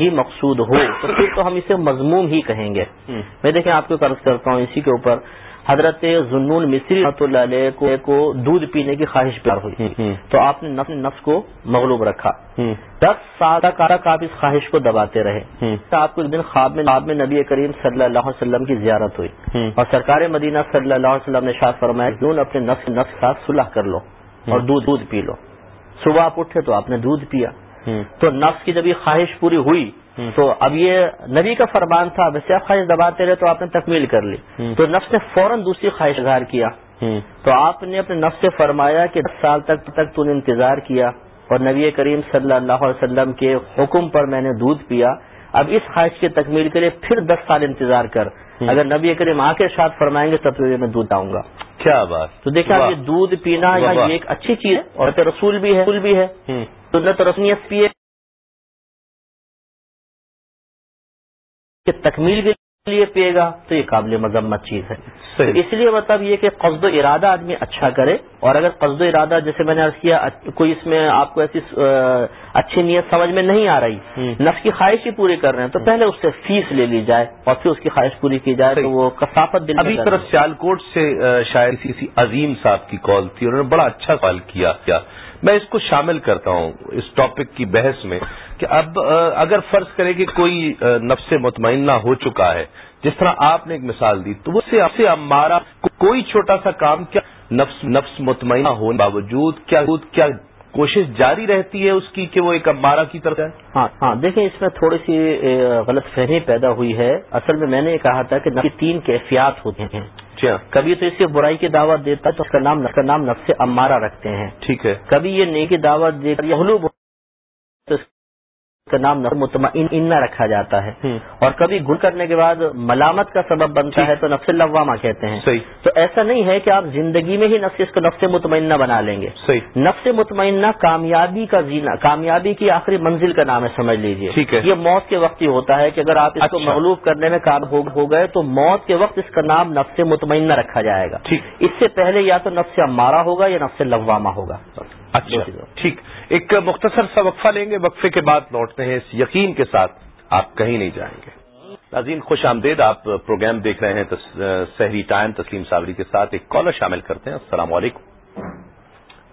ہی مقصود ہو تو پھر تو ہم اسے مضموم ہی کہیں گے۔ میں دیکھیں آپ کو قرض کرتا ہوں اسی کے اوپر حضرت ظنون مصری رحمۃ اللہ علیہ کو دودھ پینے کی خواہش پیار ہوئی۔ تو آپ نے نفس کو مغلوب رکھا۔ دس سال تک آپ اس خواہش کو دباتے رہے۔ آپ کو ایک دن خواب میں خواب میں نبی کریم صلی اللہ علیہ وسلم کی زیارت ہوئی۔ اور سرکار مدینہ صلی اللہ علیہ وسلم نے شاہ فرمایا کیوں اپنے نفس نفس ساتھ صلح کر لو اور دودھ دودھ پی لو۔ صبح آپ اٹھے تو آپ نے دودھ پیا۔ تو نفس کی جب یہ خواہش پوری ہوئی تو اب یہ نبی کا فرمان تھا ویسے آپ خواہش دباتے رہے تو آپ نے تکمیل کر لی۔ تو نفس نے فوراً دوسری خواہش اظہار کیا۔ تو آپ نے اپنے نفس سے فرمایا کہ دس سال تک تک تو نے انتظار کیا اور نبی کریم صلی اللہ علیہ وسلم کے حکم پر میں نے دودھ پیا۔ اب اس خواہش کی تکمیل کے لیے پھر دس سال انتظار کر۔ اگر نبی کریم آ کے ساتھ فرمائیں گے تب تو میں دودھ آؤں گا۔ کیا بات۔ تو دیکھیں یہ دودھ پینا یہ ایک اچھی چیز ہے اور رسول بھی ہے۔ رسول بھی ہے۔ سنت رسمیت بھی ہے کہ تکمیل کے لیے پیے گا تو یہ قابل مذمت چیز ہے۔ اس لیے مطلب یہ کہ قصد و ارادہ آدمی اچھا کرے اور اگر قصد و ارادہ جیسے میں نے عرض کیا کوئی اس میں آپ کو ایسی اچھی نیت سمجھ میں نہیں آ رہی۔ نفس کی خواہش ہی پوری کر رہے ہیں تو پہلے اس سے فیس لے لی جائے اور پھر اس کی خواہش پوری کی جائے تو وہ کثافت دل ابھی طرف سیال کوٹ سے شاید کسی عظیم صاحب کی کال تھی انہوں نے بڑا اچھا سوال کیا۔ میں اس کو شامل کرتا ہوں اس ٹاپک کی بحث میں۔ کہ اب اگر فرض کرے کہ کوئی نفس مطمئنہ ہو چکا ہے جس طرح آپ نے ایک مثال دی تو اس سے ہمارا کوئی چھوٹا سا کام کیا نفس نفس مطمئنہ ہونے باوجود کیا کیا کوشش جاری رہتی ہے اس کی کہ وہ ایک امارہ کی طرف ہے ہاں ہاں دیکھیں اس میں تھوڑی سی غلط فہمی پیدا ہوئی ہے۔ اصل میں میں نے یہ کہا تھا کہ تین کیفیات ہوتے ہیں۔ اچھا۔ کبھی تو اس کی برائی کی دعوت دیتا ہے تو اس کا نام کا نام نفس امارہ رکھتے ہیں۔ ٹھیک ہے۔ کبھی یہ نیکی دعوت دے کر کا نام مطمئن رکھا جاتا ہے۔ اور کبھی گل کرنے کے بعد ملامت کا سبب بنتا ہے تو نفس لوامہ کہتے ہیں۔ تو ایسا نہیں ہے کہ آپ زندگی میں ہی نفس اس کو نفس مطمئنہ بنا لیں گے۔ نفس مطمئنہ کامیابی کا زینا کامیابی کی آخری منزل کا نام ہے سمجھ لیجیے یہ موت کے وقت ہی ہوتا ہے کہ اگر آپ اس کو اچھا۔ مغلوب کرنے میں کام ہو گئے تو موت کے وقت اس کا نام نفس مطمئنہ رکھا جائے گا۔ اس سے پہلے یا تو نفس مارا ہوگا یا نفس لوامہ ہوگا۔ اچھا ٹھیک۔ ایک مختصر سا وقفہ لیں گے وقفے کے بعد لوٹتے ہیں اس یقین کے ساتھ۔ آپ کہیں نہیں جائیں گے۔ ناظرین خوش آمدید آپ پروگرام دیکھ رہے ہیں سحری ٹائم تسلیم صابری کے ساتھ ایک کالر شامل کرتے ہیں۔ السلام علیکم۔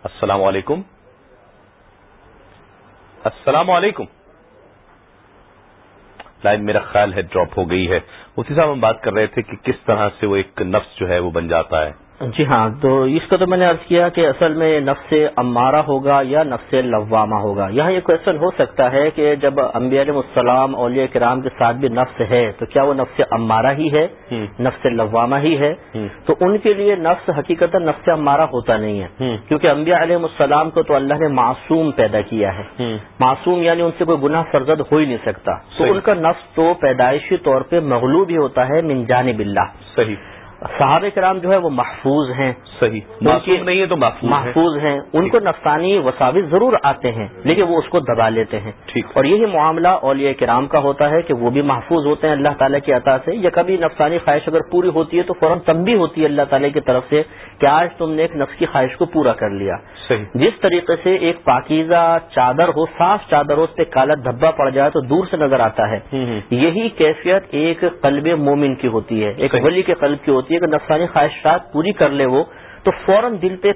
السلام علیکم۔ السلام علیکم۔ لائن میرا خیال ہے ڈراپ ہو گئی ہے۔ اسی صاحب ہم بات کر رہے تھے کہ کس طرح سے وہ ایک نفس جو ہے وہ بن جاتا ہے۔ جی ہاں تو اس کو تو میں نے عرض کیا کہ اصل میں نفس امارہ ہوگا یا نفس لوامہ ہوگا؟ یہاں یہ کوشچن ہو سکتا ہے کہ جب انبیاء علیہ السلام اولیاء کرام کے ساتھ بھی نفس ہے تو کیا وہ نفس امارہ ہی ہے؟ نفس لوامہ ہی ہے؟ تو ان کے لیے نفس حقیقت نفس امارہ ہوتا نہیں ہے۔ کیونکہ انبیاء علیہ السلام کو تو اللہ نے معصوم پیدا کیا ہے۔ معصوم یعنی ان سے کوئی گناہ سرزد ہو ہی نہیں سکتا۔ تو ان کا نفس تو پیدائشی طور پہ مغلوب ہی ہوتا ہے من جانب اللہ۔ صحیح۔ صحاب کرام جو ہے وہ محفوظ ہیں۔ صحیح۔ معصوم نہیں ہے تو محفوظ محفوظ ہیں۔ ان کو نفسانی وساوی ضرور آتے ہیں لیکن وہ اس کو دبا لیتے ہیں۔ اور یہی معاملہ اولیاء کرام کا ہوتا ہے کہ وہ بھی محفوظ ہوتے ہیں اللہ تعالیٰ کی عطا سے۔ یا کبھی نفسانی خواہش اگر پوری ہوتی ہے تو فوراً تنبی ہوتی ہے اللہ تعالیٰ کی طرف سے کہ آج تم نے ایک نفس کی خواہش کو پورا کر لیا۔ صحیح۔ جس طریقے سے ایک پاکیزہ چادر ہو صاف چادر ہو اس پہ کالا دھبا پڑ جائے تو دور سے نظر آتا ہے۔ یہی کیفیت ایک قلب مومن کی ہوتی ہے ایک ولی کے قلب کی ہوتی ہے کہ نفسانی خواہشات پوری کر لے وہ تو فوراً دل پہ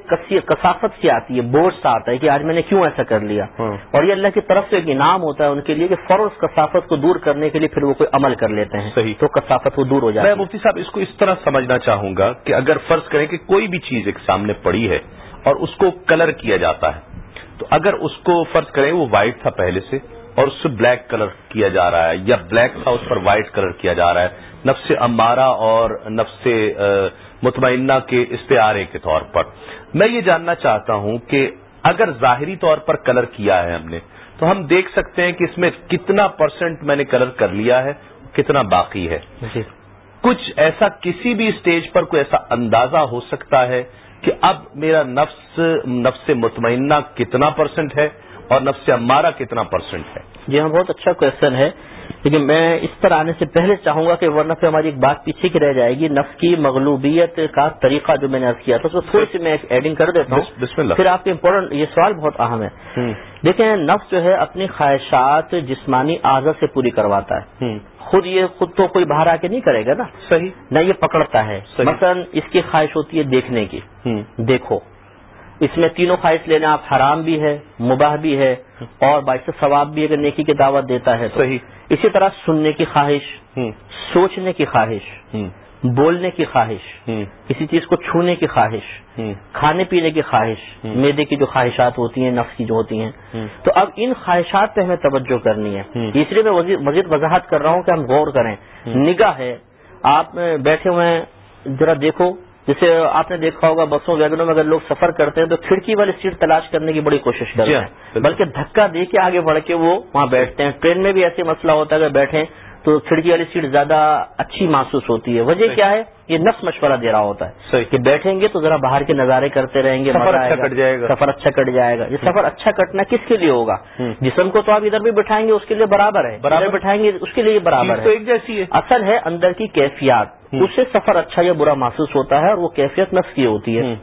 کثافت سی آتی ہے بوجھ سا آتا ہے کہ آج میں نے کیوں ایسا کر لیا؟ ہاں۔ اور یہ اللہ کی طرف سے ایک انعام ہوتا ہے ان کے لیے کہ فوراً اس کثافت کو دور کرنے کے لیے پھر وہ کوئی عمل کر لیتے ہیں صحیح۔ تو کثافت وہ دور ہو جائے میں مفتی صاحب اس کو اس طرح سمجھنا چاہوں گا کہ اگر فرض کریں کہ کوئی بھی چیز ایک سامنے پڑی ہے اور اس کو کلر کیا جاتا ہے تو اگر اس کو فرض کریں وہ وائٹ تھا پہلے سے اور اس سے بلیک کلر کیا جا رہا ہے یا بلیک تھا اس پر وائٹ کلر کیا جا رہا ہے نفس امارہ اور نفس مطمئنہ کے استعارے کے طور پر۔ میں یہ جاننا چاہتا ہوں کہ اگر ظاہری طور پر کلر کیا ہے ہم نے تو ہم دیکھ سکتے ہیں کہ اس میں کتنا پرسنٹ میں نے کلر کر لیا ہے کتنا باقی ہے۔ جی۔ کچھ ایسا کسی بھی اسٹیج پر کوئی ایسا اندازہ ہو سکتا ہے کہ اب میرا نفس نفس مطمئنہ کتنا پرسنٹ ہے؟ اور نفس امارہ کتنا پرسنٹ ہے؟ جی ہاں بہت اچھا کوشچن ہے۔ لیکن میں اس پر آنے سے پہلے چاہوں گا کہ ورنہ پہ ہماری ایک بات پیچھے کی رہ جائے گی۔ نفس کی مغلوبیت کا طریقہ جو میں نے کیا تھا تو تھوڑی سی میں ایڈنگ کر دیتا ہوں۔ بسم اللہ پھر آپ کے امپورٹنٹ یہ سوال بہت اہم ہے۔ دیکھیں نفس جو ہے اپنی خواہشات جسمانی اعضا سے پوری کرواتا ہے۔ خود یہ خود تو کوئی باہر آ کے نہیں کرے گا نا۔ صحیح۔ نہ یہ پکڑتا ہے۔ مثلا اس کی خواہش ہوتی ہے دیکھنے کی۔ دیکھو۔ اس میں تینوں خواہش لینا آپ حرام بھی ہے مباح بھی ہے اور باعث ثواب بھی اگر نیکی کی دعوت دیتا ہے صحیح۔ اسی طرح سننے کی خواہش سوچنے کی خواہش بولنے کی خواہش کسی چیز کو چھونے کی خواہش کھانے پینے کی خواہش میدے کی جو خواہشات ہوتی ہیں نفس کی جو ہوتی ہیں۔ تو اب ان خواہشات پہ ہمیں توجہ کرنی ہے۔ اس لیے میں مزید وضاحت کر رہا ہوں کہ ہم غور کریں۔ نگاہ ہے۔ آپ بیٹھے ہوئے ہیں۔ ذرا دیکھو۔ جیسے آپ نے دیکھا ہوگا بسوں ویگنوں میں اگر لوگ سفر کرتے ہیں تو کھڑکی والی سیٹ تلاش کرنے کی بڑی کوشش کرتے ہیں جی ہاں، بلکہ دھکا دے کے آگے بڑھ کے وہ وہاں بیٹھتے ہیں۔ ٹرین میں بھی ایسے مسئلہ ہوتا ہے اگر بیٹھیں تو کھڑکی والی سیٹ زیادہ اچھی محسوس ہوتی ہے۔ وجہ کیا ہے؟ یہ نفس مشورہ دے رہا ہوتا ہے کہ بیٹھیں گے تو ذرا باہر کے نظارے کرتے رہیں گے سفر اچھا کٹ جائے گا۔ سفر اچھا کٹ جائے گا۔ یہ سفر اچھا کٹنا کس کے لیے ہوگا؟ جسم کو تو آپ ادھر بھی بٹھائیں گے اس کے لیے برابر ہے۔ برابر۔ بٹھائیں گے اس کے لیے برابر ہے۔ ایک جیسی ہے۔ اصل ہے اندر کی کیفیات۔ اس سے سفر اچھا یا برا محسوس ہوتا ہے اور وہ کیفیت نفس کی ہوتی ہے۔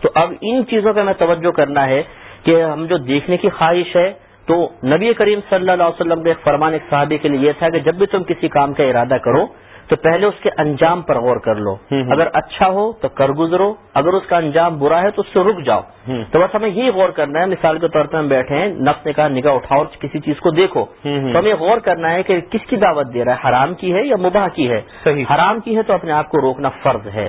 تو اب ان چیزوں کا میں توجہ کرنا ہے کہ ہم جو دیکھنے کی خواہش ہے تو نبی کریم صلی اللہ علیہ وسلم کے ایک فرمان ایک صحابی کے لیے یہ تھا کہ جب بھی تم کسی کام کا ارادہ کرو تو پہلے اس کے انجام پر غور کر لو۔ اگر اچھا ہو تو کر گزرو اگر اس کا انجام برا ہے تو اس سے رک جاؤ۔ تو بس ہمیں یہی غور کرنا ہے مثال کے طور پہ ہم بیٹھے ہیں نفس نے کہا نگاہ اٹھاؤ اور کسی چیز کو دیکھو۔ تو ہمیں غور کرنا ہے کہ کس کی دعوت دے رہا ہے حرام کی ہے یا مباح کی ہے؟ حرام کی ہے تو اپنے آپ کو روکنا فرض ہے۔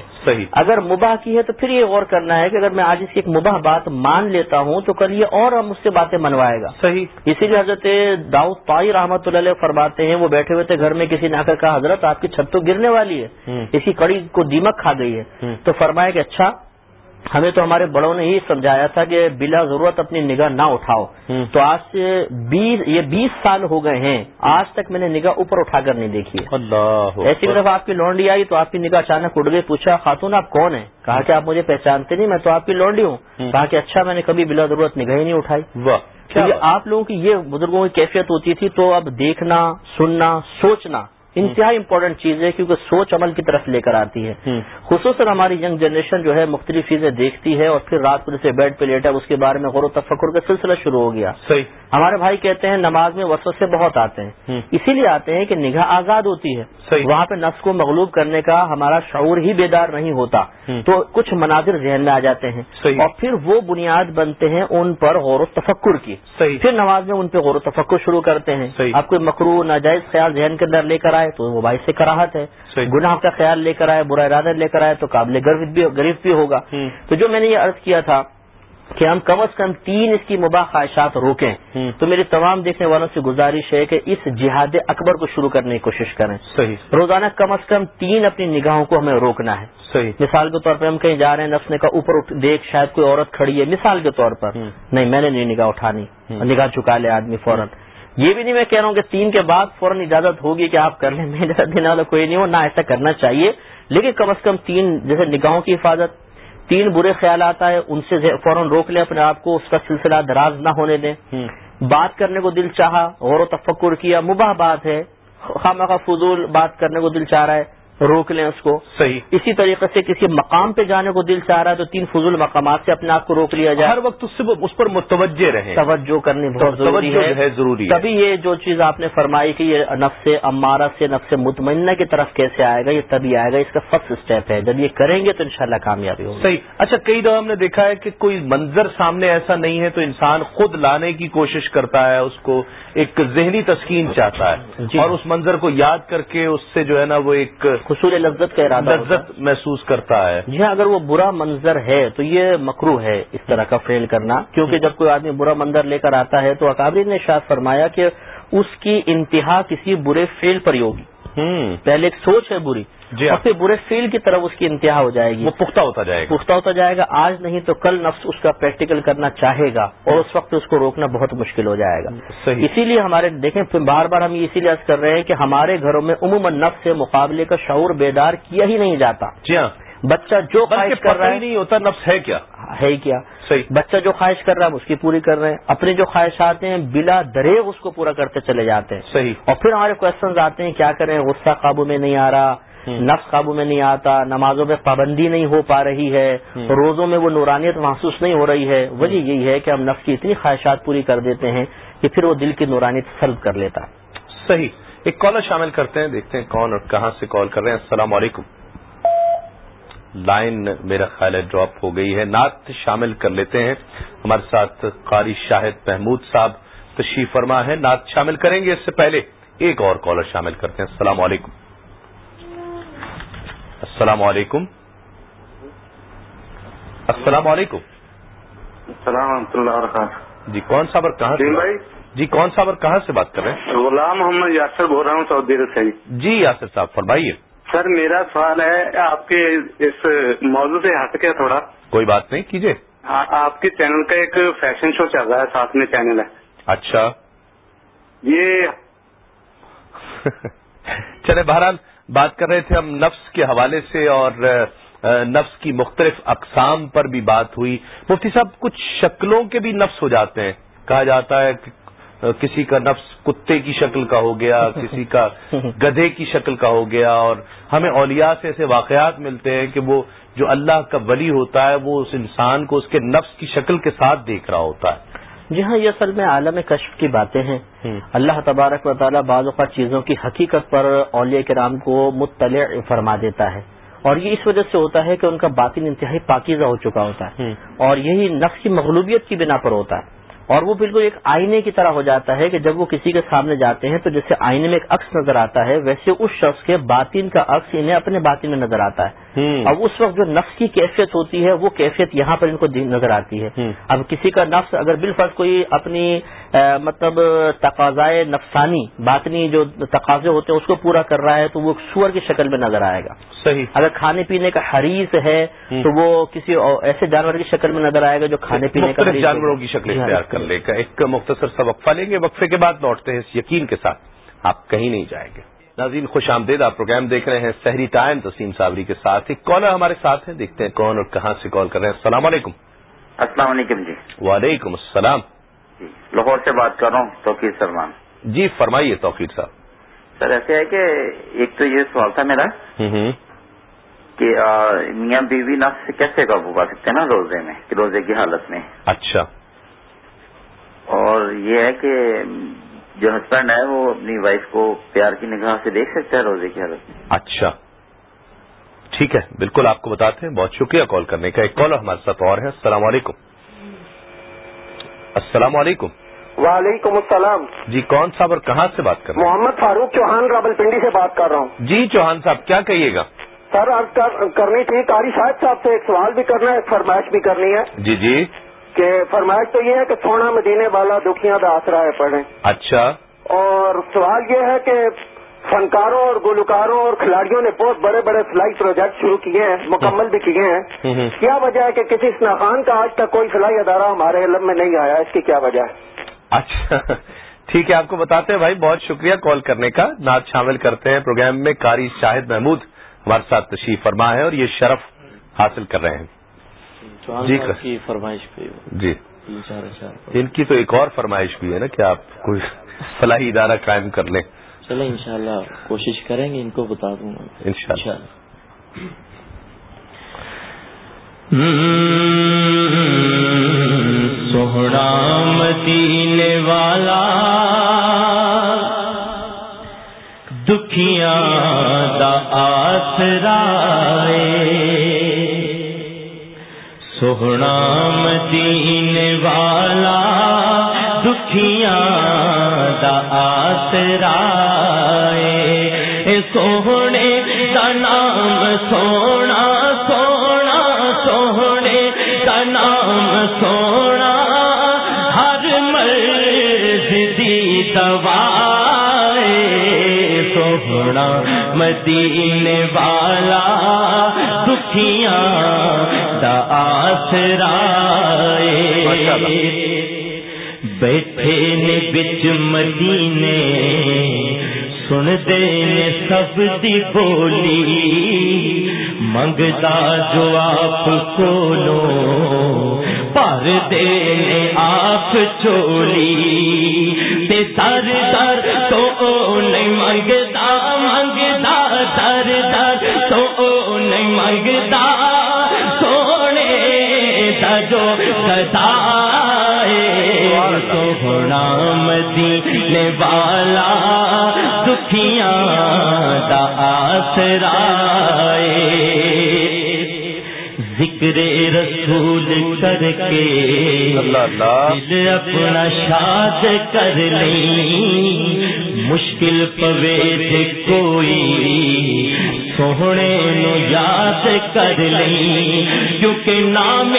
اگر مباح کی ہے تو پھر یہ غور کرنا ہے کہ اگر میں آج اس کی ایک مباح بات مان لیتا ہوں تو کل یہ اور ہم اس سے باتیں منوائے گا۔ صحیح۔ اسی لیے حضرت داؤد پائی رحمت اللہ فرماتے ہیں وہ بیٹھے ہوئے تھے گھر میں کسی نے آ کر کہا حضرت آپ کی چھت تو گرنے والی ہے۔ اسی کڑی کو دیمک کھا گئی ہے۔ تو فرمایا کہ اچھا ہمیں تو ہمارے بڑوں نے یہ سمجھایا تھا کہ بلا ضرورت اپنی نگاہ نہ اٹھاؤ۔ تو آج سے بیس یہ بیس سال ہو گئے ہیں۔ آج تک میں نے نگاہ اوپر اٹھا کر نہیں دیکھی اللہ ایسی طرف آپ کی لونڈی آئی تو آپ کی نگاہ اچانک اٹھ گئی پوچھا خاتون آپ کون ہیں؟ کہا کہ آپ مجھے پہچانتے نہیں میں تو آپ کی لونڈی ہوں۔ کہا کہ اچھا میں نے کبھی بلا ضرورت نگاہ ہی نہیں اٹھائی۔ آپ لوگوں کی یہ بزرگوں کی کیفیت ہوتی تھی تو اب دیکھنا سننا سوچنا انتہائی امپورٹنٹ چیز ہے کیونکہ سوچ عمل کی طرف لے کر آتی ہے۔ خصوصاً ہماری ینگ جنریشن جو ہے مختلف چیزیں دیکھتی ہے اور پھر رات کو جیسے بیڈ پہ لیٹا اس کے بارے میں غور و تفکر کا سلسلہ شروع ہو گیا۔ صحیح۔ ہمارے بھائی کہتے ہیں نماز میں وسط سے بہت آتے ہیں۔ اسی لیے آتے ہیں کہ نگاہ آزاد ہوتی ہے۔ وہاں پہ نفس کو مغلوب کرنے کا ہمارا شعور ہی بیدار نہیں ہوتا۔ تو کچھ مناظر ذہن میں آ جاتے ہیں۔ اور پھر وہ بنیاد بنتے ہیں ان پر غور و تفکر کی۔ پھر نماز میں ان پہ غور و تفکر شروع کرتے ہیں۔ آپ کوئی مکرو ناجائز خیال ذہن کے اندر لے کر آئے تو وہ باعث سے کراہت ہے۔ گناہ کا خیال لے کر آئے برا ارادہ لے کر آئے تو قابل غریب بھی ہوگا۔ تو جو میں نے یہ عرض کیا تھا کہ ہم کم از کم تین اس کی مباح خواہشات روکیں۔ تو میری تمام دیکھنے والوں سے گزارش ہے کہ اس جہاد اکبر کو شروع کرنے کی کوشش کریں۔ صحیح۔ روزانہ کم از کم تین اپنی نگاہوں کو ہمیں روکنا ہے۔ صحیح۔ مثال کے طور پر ہم کہیں جا رہے ہیں نفس نے کہا اوپر دیکھ شاید کوئی عورت کھڑی ہے۔ مثال کے طور پر۔ نہیں میں نے نہیں نگاہ اٹھانی۔ نگاہ چکا لے آدمی فوراً۔ یہ بھی نہیں میں کہہ رہا ہوں کہ تین کے بعد فوراً اجازت ہوگی کہ آپ کر لیں۔ میں دینے والا کوئی نہیں ہو نہ ایسا کرنا چاہیے۔ لیکن کم از کم تین جیسے نگاہوں کی حفاظت تین برے خیالات آئے ان سے فوراً روک لیں اپنے آپ کو اس کا سلسلہ دراز نہ ہونے دیں۔ بات کرنے کو دل چاہا غور و تفکر کیا مباح بات ہے۔ خامہ فضول بات کرنے کو دل چاہ رہا ہے۔ روک لیں اس کو۔ صحیح۔ اسی طریقے سے کسی مقام پہ جانے کو دل چاہ رہا ہے تو تین فضول مقامات سے اپنے آپ کو روک لیا جائے۔ ہر وقت اس سے اس پر متوجہ رہے توجہ کرنی بہت ضروری ہے۔ ضروری تبھی یہ جو چیز آپ نے فرمائی کہ یہ نفس امارہ سے نفس مطمئنہ کی طرف کیسے آئے گا یہ تبھی آئے گا اس کا فرسٹ اسٹیپ ہے۔ جب یہ کریں گے تو انشاءاللہ کامیابی ہوگی۔ صحیح۔ اچھا کئی دفعہ ہم نے دیکھا ہے کہ کوئی منظر سامنے ایسا نہیں ہے تو انسان خود لانے کی کوشش کرتا ہے اس کو ایک ذہنی تسکین چاہتا ہے۔ جی۔ اور اس منظر کو یاد کر کے اس سے جو ہے نا وہ ایک حصول لذت کا ارادہ لذت محسوس کرتا ہے۔ جی ہاں اگر وہ برا منظر ہے تو یہ مکرو ہے اس طرح کا فیل کرنا۔ کیونکہ جب کوئی آدمی برا منظر لے کر آتا ہے تو اکابری نے شاید فرمایا کہ اس کی انتہا کسی برے فیل پر ہی ہوگی۔ پہلے ایک سوچ ہے بری۔ جی اور پھر برے فیل کی طرف اس کی انتہا ہو جائے گی۔ وہ پختہ ہوتا جائے گا۔ پختہ ہوتا جائے گا۔ آج نہیں تو کل نفس اس کا پریکٹیکل کرنا چاہے گا اور اس وقت اس کو روکنا بہت مشکل ہو جائے گا۔ صحیح۔ اسی لیے ہمارے دیکھیں پھر بار بار ہم اسی لیے کر رہے ہیں کہ ہمارے گھروں میں عموماً نفس سے مقابلے کا شعور بیدار کیا ہی نہیں جاتا۔ جی ہاں۔ بچہ جو خواہش کر رہا ہے نہیں ہوتا نفس ہے کیا۔ ہے کیا۔ صحیح۔ بچہ جو خواہش کر رہا ہے اس کی پوری کر رہے ہیں۔ اپنی جو خواہشات ہیں بلا دریغ اس کو پورا کرتے چلے جاتے ہیں۔ صحیح۔ اور پھر ہمارے کوشچنز آتے ہیں کیا کریں؟ غصہ قابو میں نہیں آ رہا۔ نفس قابو میں نہیں آتا۔ نمازوں میں پابندی نہیں ہو پا رہی ہے۔ روزوں میں وہ نورانیت محسوس نہیں ہو رہی ہے۔ وجہ یہی ہے کہ ہم نفس کی اتنی خواہشات پوری کر دیتے ہیں کہ پھر وہ دل کی نورانیت سلب کر لیتا۔ صحیح۔ ایک کالر شامل کرتے ہیں دیکھتے ہیں کون اور کہاں سے کال کر رہے ہیں۔ السلام علیکم۔ لائن میرا خیال ہے ڈراپ ہو گئی ہے۔ نعت شامل کر لیتے ہیں۔ ہمارے ساتھ قاری شاہد محمود صاحب تشریف فرما ہے۔ نعت شامل کریں گے اس سے پہلے ایک اور کالر شامل کرتے ہیں۔ السلام علیکم۔ السلام علیکم۔ السلام علیکم۔ السلام ورحمۃ اللہ وبرکاتہ۔ جی کون صاحب اور کہاں سے؟ بھائی۔ جی کون صاحب اور کہاں سے بات کر رہے ہیں؟ غلام محمد یاسر بول رہا ہوں سعودی سے۔ جی یاسر صاحب فرمائیے۔ سر میرا سوال ہے آپ کے اس موضوع سے ہٹ کے تھوڑا۔ کوئی بات نہیں کیجیے آپ کے چینل کا ایک فیشن شو چل رہا ہے ساتھ میں چینل ہے۔ اچھا۔ یہ چلے بہرحال بات کر رہے تھے ہم نفس کے حوالے سے اور نفس کی مختلف اقسام پر بھی بات ہوئی۔ مفتی صاحب کچھ شکلوں کے بھی نفس ہو جاتے ہیں۔ کہا جاتا ہے کہ کسی کا نفس کتے کی شکل کا ہو گیا کسی کا گدھے کی شکل کا ہو گیا اور ہمیں اولیاء سے ایسے واقعات ملتے ہیں کہ وہ جو اللہ کا ولی ہوتا ہے وہ اس انسان کو اس کے نفس کی شکل کے ساتھ دیکھ رہا ہوتا ہے۔ جی ہاں یہ اصل میں عالم کشف کی باتیں ہیں۔ اللہ تبارک و تعالیٰ بعض اوقات چیزوں کی حقیقت پر اولیاء کرام کو مطلع فرما دیتا ہے۔ اور یہ اس وجہ سے ہوتا ہے کہ ان کا باطن انتہائی پاکیزہ ہو چکا ہوتا ہے۔ اور یہی نفس کی مغلوبیت کی بنا پر ہوتا ہے۔ اور وہ بالکل ایک آئینے کی طرح ہو جاتا ہے کہ جب وہ کسی کے سامنے جاتے ہیں تو جیسے آئینے میں ایک عکس نظر آتا ہے، ویسے اس شخص کے باطن کا عکس انہیں اپنے باطن میں نظر آتا ہے۔ اب اس وقت جو نفس کی کیفیت ہوتی ہے وہ کیفیت یہاں پر ان کو نظر آتی ہے۔ اب کسی کا نفس اگر بالفرض کوئی اپنی مطلب تقاضائے نفسانی باطنی جو تقاضے ہوتے ہیں اس کو پورا کر رہا ہے تو وہ سور کی شکل میں نظر آئے گا۔ صحیح۔ اگر کھانے پینے کا حریث ہے تو وہ کسی ایسے جانور کی شکل میں نظر آئے گا جو کھانے پینے کا جانوروں کی شکل اختیار کر لے گا۔ ایک مختصر سا وقفہ لیں گے۔ وقفے کے بعد لوٹتے ہیں اس یقین کے ساتھ۔ آپ کہیں نہیں جائیں گے۔ ناظرین خوش آمدید آپ پروگرام دیکھ رہے ہیں سحری ٹائم تسیم صابری کے ساتھ۔ ایک کالر ہمارے ساتھ ہیں؟ دیکھتے ہیں کون اور کہاں سے کال کر رہے ہیں۔ السلام علیکم۔ السلام علیکم جی۔ وعلیکم السلام۔ جی لاہور سے بات کر رہا ہوں توقیر سلمان جی فرمائیے توقیر صاحب۔ سر ایسے ہے کہ ایک تو یہ سوال تھا میرا کہ میاں بیوی نفس سے کیسے قابو پا سکتے ہیں نا روزے میں روزے کی حالت میں؟ اچھا۔ اور یہ ہے کہ جو ہسبینڈ ہے وہ اپنی وائف کو پیار کی نگاہ سے دیکھ سکتا ہے روزے کی حالت میں۔ اچھا۔ ٹھیک ہے بالکل آپ کو بتاتے ہیں۔ بہت شکریہ کال کرنے کا۔ ایک کال ہمارے ساتھ اور ہے۔ السلام علیکم۔ السلام علیکم۔ وعلیکم السلام۔ جی کون صاحب اور کہاں سے بات کر رہے ہیں؟ محمد فاروق چوہان رابل پنڈی سے بات کر رہا ہوں۔ جی چوہان صاحب کیا کہیے گا؟ سر کرنی تھی قاری صاحب صاحب سے ایک سوال بھی کرنا ہے ایک فرمائش بھی کرنی ہے۔ جی جی۔ کہ فرمائش تو یہ ہے کہ سونا مدینے والا دکھیاں دا آسرا ہے پڑھیں۔ اچھا۔ اور سوال یہ ہے کہ فنکاروں اور گلوکاروں اور کھلاڑیوں نے بہت بڑے بڑے فلائی پروجیکٹ شروع کیے ہیں مکمل بھی کیے ہیں۔ کیا وجہ ہے کہ کسی سناخان کا آج تک کوئی فلائی ادارہ ہمارے علم میں نہیں آیا؟ اس کی کیا وجہ ہے؟ اچھا۔ ٹھیک ہے آپ کو بتاتے ہیں بھائی بہت شکریہ کال کرنے کا۔ نعت شامل کرتے ہیں پروگرام میں قاری شاہد محمود۔ ہمارے ساتھ تشریف فرما ہے اور یہ شرف حاصل کر رہے ہیں۔ جی کی فرمائش جی۔ ان کی تو ایک اور فرمائش بھی ہے نا کہ آپ کوئی فلاحی ادارہ قائم کر لیں۔ چلے انشاءاللہ کوشش کریں گے ان کو بتا دوں گا۔ ان شاء اللہ سوہنا مدینے والا دکھیاں دا آسرا سوہنا مدینے والا، دکھیاں دا آسرا سوہنے کا نام سونا سونا سوہنے کا نام سونا۔ ہر مرض دی دوا سونا مدینے والا، دکھیاں آسرا بیٹھے نے بچ مدینے سن دے نے سب دی بولی منگتا جو آپ کو لو پر دے نے آپ چولی تے سر در تو نہیں منگتا منگتا سر در سدائے والا دکھیاں دا آسرائے۔ ذکر رسول کر کے دل اپنا شاد کر لیں۔ مشکل پوے کوئی سونے نو یاد کر لیں۔ کیونکہ نام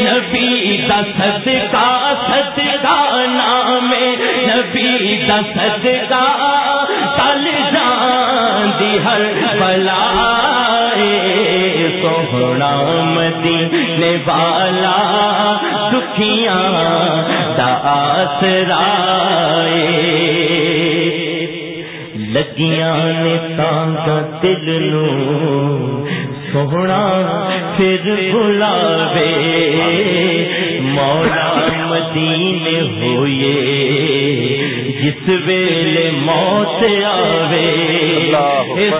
نبی کا صدقہ صدقہ نام نبی کا صدقہ۔ تل جان دی ہر بلا سونا مدینے والا دکھیاں دا آسرائے۔ لگیاں نے دل نو سونا پھر بلاوے۔ مولا مدینے ہوئے جس ویلے موت آوے۔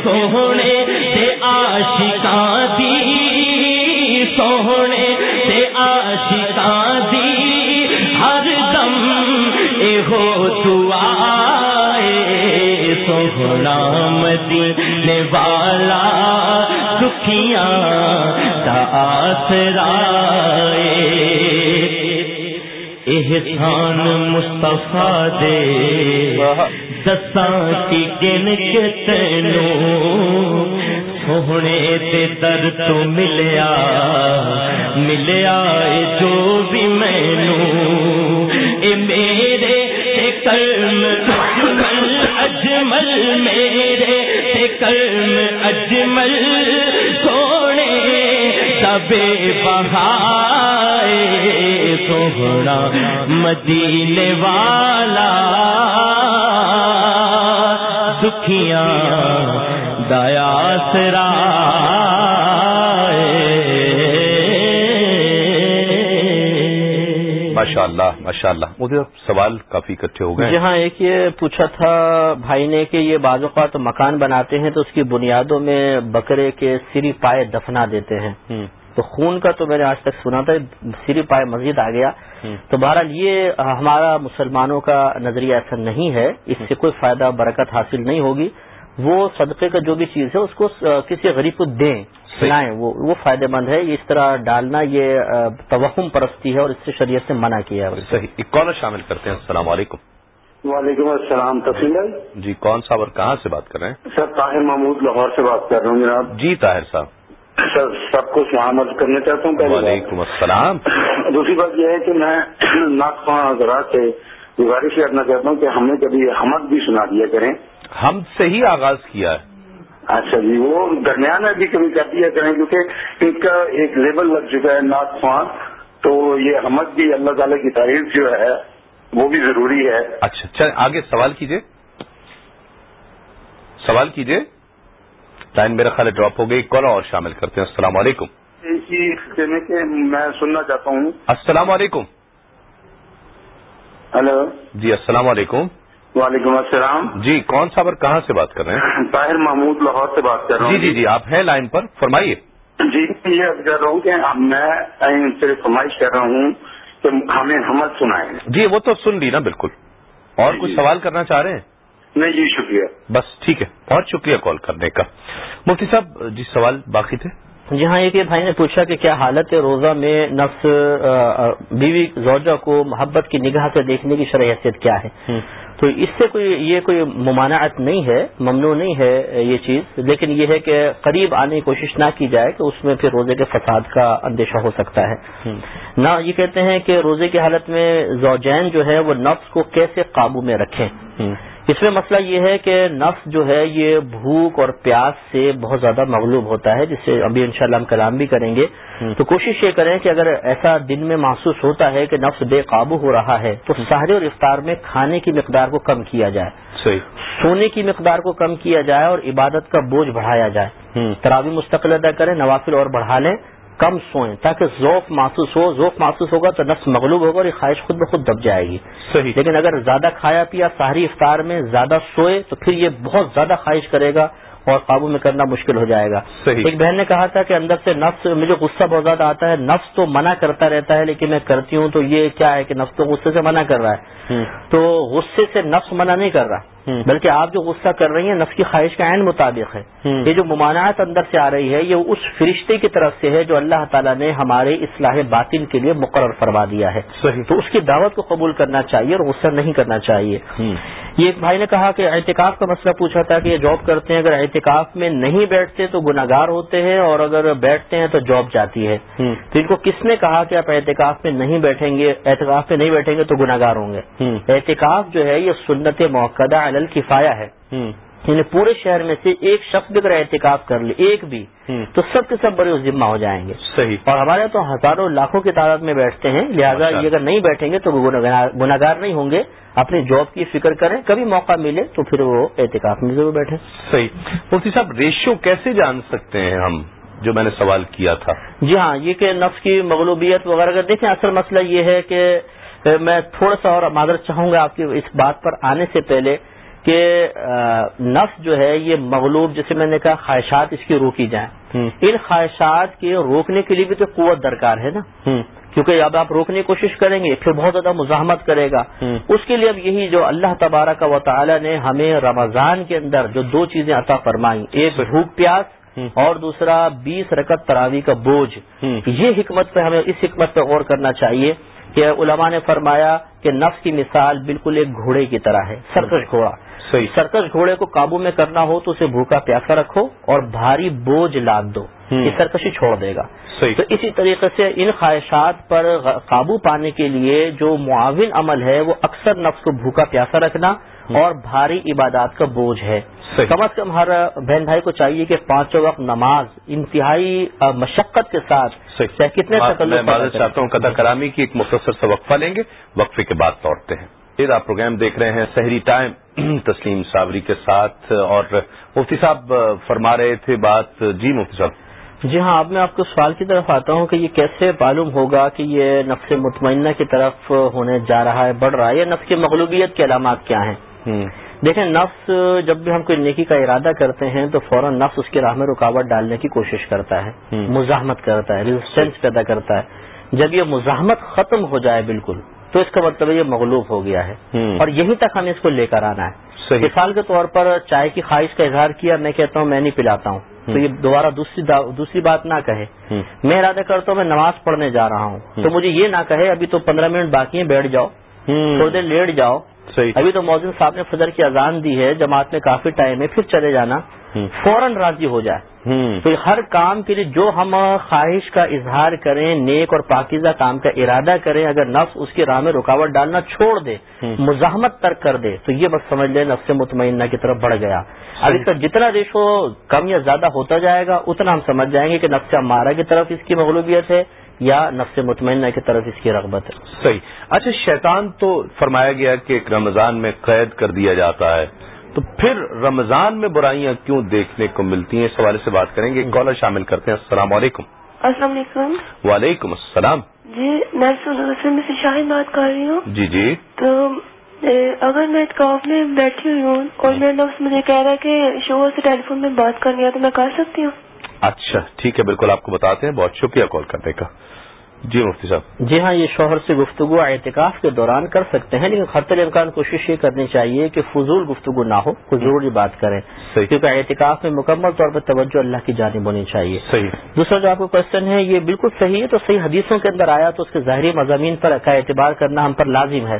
سونے سے آشکاں دی سونے سے آشکاں دی ہر دم اے ہو دعا سونا مدینے والا دکھیاں دا آسرائے۔ احسان مصطفیٰ دے۔ دساں کی گن کے تینوں سونے تے در تو ملیا۔ ملیا جو بھی مینوں۔ اے میرے کرم اجمل اجمل میرے تے کرم اجمل سونے سبے بہائے سونا مدینے والا دکھیاں دیا سرا ماشاء اللہ ماشاء اللہ مجھے سوال کافی اکٹھے ہو گئے۔ جی ہاں ایک یہ پوچھا تھا بھائی نے کہ یہ بعض اوقات مکان بناتے ہیں تو اس کی بنیادوں میں بکرے کے سری پائے دفنا دیتے ہیں۔ تو خون کا تو میں نے آج تک سنا تھا سری پائے مسجد آ گیا۔ تو بہرحال یہ ہمارا مسلمانوں کا نظریہ ایسا نہیں ہے اس سے کوئی فائدہ برکت حاصل نہیں ہوگی۔ وہ صدقے کا جو بھی چیز ہے اس کو کسی غریب کو دیں۔ کھلائیں وہ وہ فائدہ مند ہے۔ اس طرح ڈالنا یہ توہم پرستی ہے اور اس سے شریعت سے منع کیا ہے۔ صحیح. ایک کالر شامل کرتے ہیں۔ السلام علیکم۔ وعلیکم السلام تفصیل جی کون صاحب اور کہاں سے بات کر رہے ہیں؟ سر طاہر محمود لاہور سے بات کر رہا ہوں جناب۔ جی طاہر صاحب۔ سر سب کو سلام عرض کرنا چاہتا ہوں وعلیکم السلام۔ دوسری بات یہ ہے کہ میں ناخواں حضرات سے گزارش کرنا چاہتا ہوں کہ ہمیں کبھی حمد بھی سنا دیا کریں۔ ہم سے ہی آغاز کیا ہے۔ اچھا جی وہ درمیان میں بھی کبھی کر دیا کریں کیونکہ ان کا ایک لیول لگ چکا ہے ناک خوان تو یہ حمد بھی اللہ تعالی کی تعریف جو ہے وہ بھی ضروری ہے۔ اچھا چل آگے سوال کیجیے سوال کیجیے لائن میرا خیال ڈراپ ہو گئی کال اور شامل کرتے ہیں۔ السلام علیکم۔ اسی کہنے کے میں سننا چاہتا ہوں۔ السلام علیکم۔ ہلو۔ جی السلام علیکم۔ وعلیکم السلام۔ جی کون صاحب اور کہاں سے بات کر رہے ہیں؟ طاہر محمود لاہور سے بات کر رہا جی ہوں۔ جی جی آپ ہیں لائن پر فرمائیے۔ جی یہ عرض کر رہا ہوں کہ میں سے فرمائش کر رہا ہوں کہ ہمیں حمد سنائیں۔ جی وہ تو سن لی نا بالکل۔ اور کچھ سوال کرنا چاہ رہے ہیں؟ نہیں جی شکریہ۔ بس ٹھیک ہے۔ بہت شکریہ کال کرنے کا۔ مفتی صاحب جی سوال باقی تھے؟ جی ہاں ایک یہ بھائی نے پوچھا کہ کیا حالت روزہ میں نفس بیوی زوجہ کو محبت کی نگاہ سے دیکھنے کی شرح حیثیت کیا ہے؟ تو اس سے کوئی یہ کوئی ممانعت نہیں ہے ممنوع نہیں ہے یہ چیز لیکن یہ ہے کہ قریب آنے کی کوشش نہ کی جائے کہ اس میں پھر روزے کے فساد کا اندیشہ ہو سکتا ہے۔ نہ یہ کہتے ہیں کہ روزے کی حالت میں زوجین جو ہے وہ نفس کو کیسے قابو میں رکھیں؟ اس میں مسئلہ یہ ہے کہ نفس جو ہے یہ بھوک اور پیاس سے بہت زیادہ مغلوب ہوتا ہے جس سے ابھی انشاءاللہ ہم کلام بھی کریں گے۔ تو کوشش یہ کریں کہ اگر ایسا دن میں محسوس ہوتا ہے کہ نفس بے قابو ہو رہا ہے تو سہرے اور افطار میں کھانے کی مقدار کو کم کیا جائے۔ صحیح۔ سونے کی مقدار کو کم کیا جائے اور عبادت کا بوجھ بڑھایا جائے۔ تراوی مستقل ادا کریں نوافل اور بڑھا لیں۔ کم سوئیں تاکہ ذوق محسوس ہو ذوق محسوس ہوگا تو نفس مغلوب ہوگا اور یہ خواہش خود بخود دب جائے گی۔ صحیح۔ لیکن اگر زیادہ کھایا پیا سہری افطار میں زیادہ سوئے تو پھر یہ بہت زیادہ خواہش کرے گا اور قابو میں کرنا مشکل ہو جائے گا۔ صحیح۔ ایک بہن نے کہا تھا کہ اندر سے نفس مجھے غصہ بہت زیادہ آتا ہے نفس تو منع کرتا رہتا ہے لیکن میں کرتی ہوں تو یہ کیا ہے کہ نفس تو غصے سے منع کر رہا ہے۔ تو غصے سے نفس منع نہیں کر رہا۔ بلکہ آپ جو غصہ کر رہی ہیں نفس کی خواہش کا عین مطابق ہے۔ یہ جو ممانعت اندر سے آ رہی ہے یہ اس فرشتے کی طرف سے ہے جو اللہ تعالیٰ نے ہمارے اصلاح باطن کے لیے مقرر فرما دیا ہے۔ صحیح۔ تو اس کی دعوت کو قبول کرنا چاہیے اور غصہ نہیں کرنا چاہیے۔ یہ ایک بھائی نے کہا کہ احتکاف کا مسئلہ پوچھا تھا کہ یہ جاب کرتے ہیں اگر احتکاف میں نہیں بیٹھتے تو گناگار ہوتے ہیں اور اگر بیٹھتے ہیں تو جاب جاتی ہے۔ تو ان کو کس نے کہا کہ آپ احتکاف میں نہیں بیٹھیں گے احتکاف میں نہیں بیٹھیں گے تو گناگار ہوں گے؟ احتکاف جو ہے یہ سنت موقع علل کفایا ہے۔ یعنی پورے شہر میں سے ایک شخص بھی اگر احتکاف کر لے ایک بھی تو سب کے سب بڑے ذمہ ہو جائیں گے۔ صحیح۔ اور ہمارے تو ہزاروں لاکھوں کی تعداد میں بیٹھتے ہیں لہٰذا یہ اگر نہیں بیٹھیں گے تو وہ گناگار نہیں ہوں گے۔ اپنی جاب کی فکر کریں کبھی موقع ملے تو پھر وہ احتکاف میں ضرور بیٹھے صحیح۔ مفتی صاحب ریشو کیسے جان سکتے ہیں ہم؟ جو میں نے سوال کیا تھا۔ جی ہاں یہ کہ نفس کی مغلوبیت وغیرہ اگر دیکھیں اصل مسئلہ یہ ہے کہ میں تھوڑا سا اور معذرت چاہوں گا آپ کی اس بات پر آنے سے پہلے کہ نفس جو ہے یہ مغلوب جیسے میں نے کہا خواہشات اس کی روکی جائیں۔ ان خواہشات کے روکنے کے لیے بھی تو قوت درکار ہے نا۔ کیونکہ اب آپ روکنے کی کوشش کریں گے پھر بہت زیادہ مزاحمت کرے گا۔ اس کے لیے اب یہی جو اللہ تبارہ کا و تعالی نے ہمیں رمضان کے اندر جو دو چیزیں عطا فرمائی ایک بھوک پیاس اور دوسرا بیس رکت تراوی کا بوجھ۔ یہ حکمت پہ ہمیں اس حکمت پہ غور کرنا چاہیے کہ علماء نے فرمایا کہ نفس کی مثال بالکل ایک گھوڑے کی طرح ہے سرکش گھوڑا۔ صحیح. سرکش گھوڑے کو قابو میں کرنا ہو تو اسے بھوکا پیاسا رکھو اور بھاری بوجھ لاد دو. یہ سرکشی چھوڑ دے گا. صحیح. تو اسی طریقے سے ان خواہشات پر قابو پانے کے لیے جو معاون عمل ہے وہ اکثر نفس کو بھوکا پیاسا رکھنا اور بھاری عبادات کا بوجھ ہے. کم از کم ہر بہن بھائی کو چاہیے کہ پانچوں وقت نماز انتہائی مشقت کے ساتھ کتنے چاہتا ہوں قدر کرامی کی ایک مختصر سے وقفہ لیں گے وقفے کے بعد لوٹتے ہیں۔ آپ پروگرام دیکھ رہے ہیں سحری ٹائم تسلیم صابری کے ساتھ اور مفتی صاحب فرما رہے تھے بات۔ جی مفتی صاحب۔ جی ہاں اب میں آپ کو سوال کی طرف آتا ہوں کہ یہ کیسے معلوم ہوگا کہ یہ نفس مطمئنہ کی طرف ہونے جا رہا ہے بڑھ رہا ہے یا نفس کی مغلوبیت کے علامات کیا ہیں؟ دیکھیں نفس جب بھی ہم کوئی نیکی کا ارادہ کرتے ہیں تو فوراً نفس اس کی راہ میں رکاوٹ ڈالنے کی کوشش کرتا ہے مزاحمت کرتا ہے ریزسٹینس پیدا کرتا ہے۔ جب یہ مزاحمت ختم ہو جائے بالکل تو اس کا مطلب یہ مغلوب ہو گیا ہے۔ اور یہیں تک ہمیں اس کو لے کر آنا ہے۔ مثال کے طور پر چائے کی خواہش کا اظہار کیا میں کہتا ہوں میں نہیں پلاتا ہوں۔ تو یہ دوبارہ دوسری دوسری بات نہ کہے۔ میں ارادہ کرتا ہوں میں نماز پڑھنے جا رہا ہوں۔ تو مجھے یہ نہ کہے ابھی تو پندرہ منٹ باقی ہیں بیٹھ جاؤ۔ تھوڑی دیر لیٹ جاؤ۔ ابھی تو موزن صاحب نے فجر کی اذان دی ہے جماعت میں کافی ٹائم ہے پھر چلے جانا فوراً راضی ہو جائے۔ تو ہر کام کے لیے جو ہم خواہش کا اظہار کریں نیک اور پاکیزہ کام کا ارادہ کریں اگر نفس اس کی راہ میں رکاوٹ ڈالنا چھوڑ دے مزاحمت ترک کر دے تو یہ بس سمجھ لیں نفس مطمئنہ کی طرف بڑھ گیا۔ اب اس کا جتنا ریشو کم یا زیادہ ہوتا جائے گا اتنا ہم سمجھ جائیں گے کہ نفس مارا کی طرف اس کی مغلوبیت ہے۔ یا نفس مطمئنہ کی طرف اس کی رغبت ہے۔ صحیح۔ اچھا شیطان تو فرمایا گیا کہ ایک رمضان میں قید کر دیا جاتا ہے۔ تو پھر رمضان میں برائیاں کیوں دیکھنے کو ملتی ہیں؟ اس حوالے سے بات کریں گے۔ کالر شامل کرتے ہیں۔ السلام علیکم۔ السلام علیکم۔ وعلیکم السلام۔ جی میں میں سے شاہد بات کر رہی ہوں۔ جی جی۔ تو اگر میں اتکاف میں بیٹھی ہوئی ہوں اور میرا نفس مجھے کہہ رہا ہے کہ شوہر سے ٹیلی فون میں بات کرنی ہے تو میں کر سکتی ہوں؟ اچھا ٹھیک ہے بالکل آپ کو بتاتے ہیں۔ بہت شکریہ کال کرنے کا۔ جی مفتی صاحب۔ جی ہاں یہ شوہر سے گفتگو اعتکاف کے دوران کر سکتے ہیں لیکن خطر امکان کوشش یہ کرنی چاہیے کہ فضول گفتگو نہ ہو کوئی ضروری بات کریں۔ کیونکہ اعتکاف میں مکمل طور پر توجہ اللہ کی جانب ہونی چاہیے۔ صحیح۔ دوسرا جو آپ کو کوشچن ہے یہ بالکل صحیح ہے تو صحیح حدیثوں کے اندر آیا تو اس کے ظاہری مضامین پر کا اعتبار کرنا ہم پر لازم ہے۔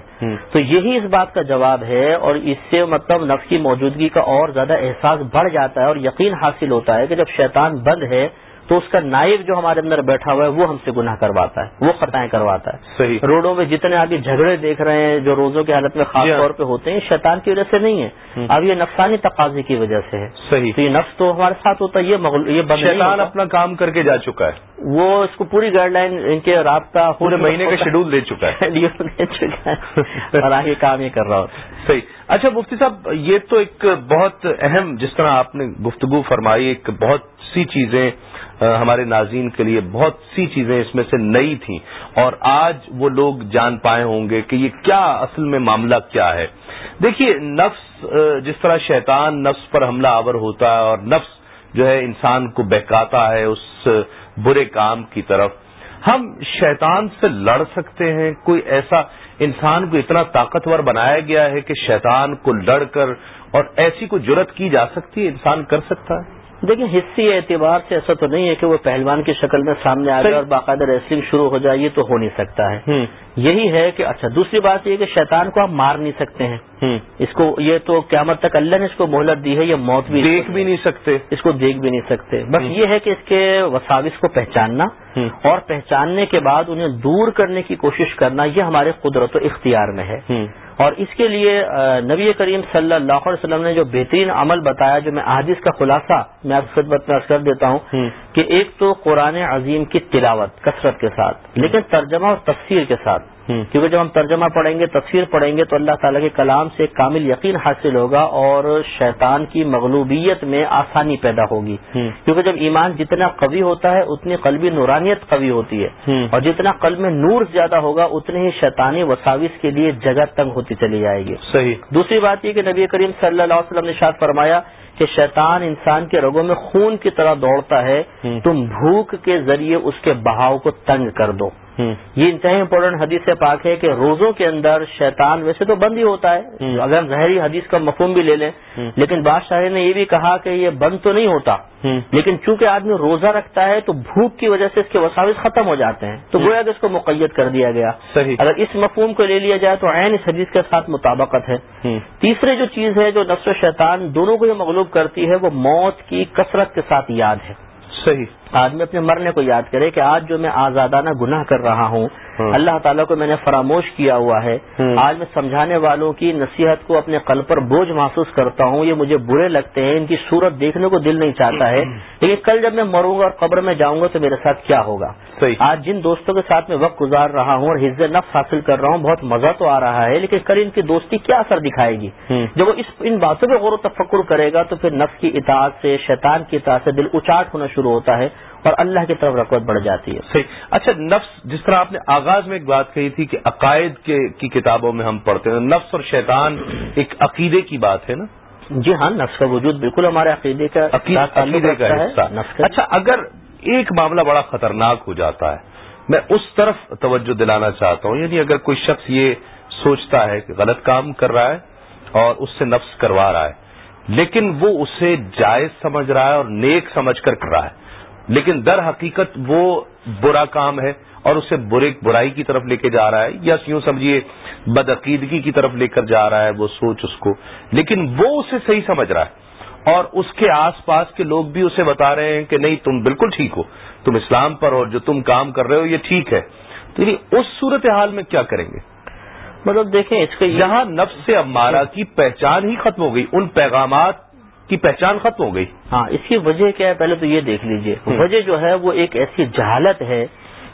تو یہی اس بات کا جواب ہے اور اس سے مطلب نفس کی موجودگی کا اور زیادہ احساس بڑھ جاتا ہے اور یقین حاصل ہوتا ہے کہ جب شیطان بند ہے تو اس کا نائب جو ہمارے اندر بیٹھا ہوا ہے وہ ہم سے گناہ کرواتا ہے وہ خطائیں کرواتا ہے۔ صحیح۔ روڈوں میں جتنے ابھی جھگڑے دیکھ رہے ہیں جو روزوں کی حالت میں خاص طور پہ ہوتے ہیں شیطان کی وجہ سے نہیں ہے۔ اب یہ نفسانی تقاضے کی وجہ سے ہے۔ صحیح۔ تو یہ نفس تو ہمارے ساتھ ہوتا ہے یہ بند شیطان اپنا کام کر کے جا چکا ہے۔ وہ اس کو پوری گائیڈ لائن ان کے رابطہ پورے مہینے کا شیڈول دے چکا ہے۔ دے چکا ہے۔ اور آگے کام یہ کر رہا ہوتا صحیح۔ اچھا مفتی صاحب یہ تو ایک بہت اہم جس طرح آپ نے گفتگو فرمائی ایک بہت سی چیزیں ہمارے ناظرین کے لیے بہت سی چیزیں اس میں سے نئی تھیں اور آج وہ لوگ جان پائے ہوں گے کہ یہ کیا اصل میں معاملہ کیا ہے۔ دیکھیے، نفس جس طرح شیطان نفس پر حملہ آور ہوتا ہے اور نفس جو ہے انسان کو بہکاتا ہے اس برے کام کی طرف، ہم شیطان سے لڑ سکتے ہیں۔ کوئی ایسا انسان کو اتنا طاقتور بنایا گیا ہے کہ شیطان کو لڑ کر اور ایسی کوئی جرت کی جا سکتی ہے، انسان کر سکتا ہے؟ دیکھیں حصی اعتبار سے ایسا تو نہیں ہے کہ وہ پہلوان کی شکل میں سامنے آ جائے اور باقاعدہ ریسلنگ شروع ہو جائے یہ تو ہو نہیں سکتا ہے۔ یہی ہے کہ اچھا دوسری بات یہ کہ شیطان کو آپ مار نہیں سکتے ہیں۔ اس کو یہ تو قیامت تک اللہ نے اس کو مہلت دی ہے یہ موت بھی دیکھ بھی نہیں سکتے۔ اس کو دیکھ بھی نہیں سکتے۔ بس یہ ہے کہ اس کے وساوس کو پہچاننا اور پہچاننے کے بعد انہیں دور کرنے کی کوشش کرنا یہ ہمارے قدرت و اختیار میں ہے۔ اور اس کے لیے نبی کریم صلی اللہ علیہ وسلم نے جو بہترین عمل بتایا جو میں احادیث کا خلاصہ میں آپ خدمت میں کر دیتا ہوں۔ کہ ایک تو قرآن عظیم کی تلاوت کثرت کے ساتھ لیکن ترجمہ اور تفسیر کے ساتھ۔ کیونکہ جب ہم ترجمہ پڑھیں گے تفسیر پڑھیں گے تو اللہ تعالیٰ کے کلام سے کامل یقین حاصل ہوگا اور شیطان کی مغلوبیت میں آسانی پیدا ہوگی۔ کیونکہ جب ایمان جتنا قوی ہوتا ہے اتنی قلبی نورانیت قوی ہوتی ہے۔ اور جتنا قلب میں نور زیادہ ہوگا اتنے ہی شیطانی وساوس کے لیے جگہ تنگ ہوتی چلی جائے گی۔ صحیح۔ دوسری بات یہ کہ نبی کریم صلی اللہ علیہ وسلم نے شاد فرمایا کہ شیطان انسان کے رگوں میں خون کی طرح دوڑتا ہے تم بھوک کے ذریعے اس کے بہاؤ کو تنگ کر دو۔ یہ انتہائی امپورٹنٹ حدیث سے پاک ہے کہ روزوں کے اندر شیطان ویسے تو بند ہی ہوتا ہے۔ اگر ہم ظاہری حدیث کا مفہوم بھی لے لیں۔ لیکن بادشاہ نے یہ بھی کہا کہ یہ بند تو نہیں ہوتا۔ لیکن چونکہ آدمی روزہ رکھتا ہے تو بھوک کی وجہ سے اس کے وساوس ختم ہو جاتے ہیں۔ تو گویا کہ اس کو مقید کر دیا گیا۔ صحیح۔ اگر اس مفہوم کو لے لیا جائے تو عین اس حدیث کے ساتھ مطابقت ہے۔ تیسرے جو چیز ہے جو نفس و شیطان دونوں کو یہ مغلوب کرتی ہے وہ موت کی کثرت کے ساتھ یاد ہے۔ صحیح۔ آدمی اپنے مرنے کو یاد کرے کہ آج جو میں آزادانہ گناہ کر رہا ہوں اللہ تعالیٰ کو میں نے فراموش کیا ہوا ہے۔ آج میں سمجھانے والوں کی نصیحت کو اپنے قلب پر بوجھ محسوس کرتا ہوں۔ یہ مجھے برے لگتے ہیں ان کی صورت دیکھنے کو دل نہیں چاہتا ہے۔ لیکن کل جب میں مروں گا اور قبر میں جاؤں گا تو میرے ساتھ کیا ہوگا؟ آج جن دوستوں کے ساتھ میں وقت گزار رہا ہوں اور حز نفس حاصل کر رہا ہوں بہت مزہ تو آ رہا ہے۔ لیکن کل ان کی دوستی کیا اثر دکھائے گی؟ جب وہ ان باتوں پہ غور و تفکر کرے گا تو پھر نفس کی اطاعت سے شیطان کی اطاعت سے دل اچاٹ ہونا شروع ہوتا ہے۔ اور اللہ کی طرف رقبت بڑھ جاتی ہے۔ صحیح۔ اچھا نفس جس طرح آپ نے آغاز میں ایک بات کہی تھی کہ عقائد کی کتابوں میں ہم پڑھتے ہیں نفس اور شیطان ایک عقیدے کی بات ہے نا؟ جی ہاں نفس کا وجود بالکل ہمارے عقیدے کا عقیدے کا حصہ۔ اچھا اگر ایک معاملہ بڑا خطرناک ہو جاتا ہے میں اس طرف توجہ دلانا چاہتا ہوں یعنی اگر کوئی شخص یہ سوچتا ہے کہ غلط کام کر رہا ہے اور اس سے نفس کروا رہا ہے لیکن وہ اسے جائز سمجھ رہا ہے اور نیک سمجھ کر کر رہا ہے لیکن در حقیقت وہ برا کام ہے اور اسے برے برائی کی طرف لے کے جا رہا ہے یا یوں سمجھیے بدعقیدگی کی طرف لے کر جا رہا ہے وہ سوچ اس کو۔ لیکن وہ اسے صحیح سمجھ رہا ہے اور اس کے آس پاس کے لوگ بھی اسے بتا رہے ہیں کہ نہیں تم بالکل ٹھیک ہو۔ تم اسلام پر اور جو تم کام کر رہے ہو یہ ٹھیک ہے۔ تو یعنی اس صورت حال میں کیا کریں گے؟ مطلب دیکھیں اس کے یہاں نفس سے امارا کی پہچان ہی ختم ہو گئی ان پیغامات کی پہچان ختم ہو گئی۔ ہاں اس کی وجہ کیا ہے؟ پہلے تو یہ دیکھ لیجیے۔ وجہ جو ہے وہ ایک ایسی جہالت ہے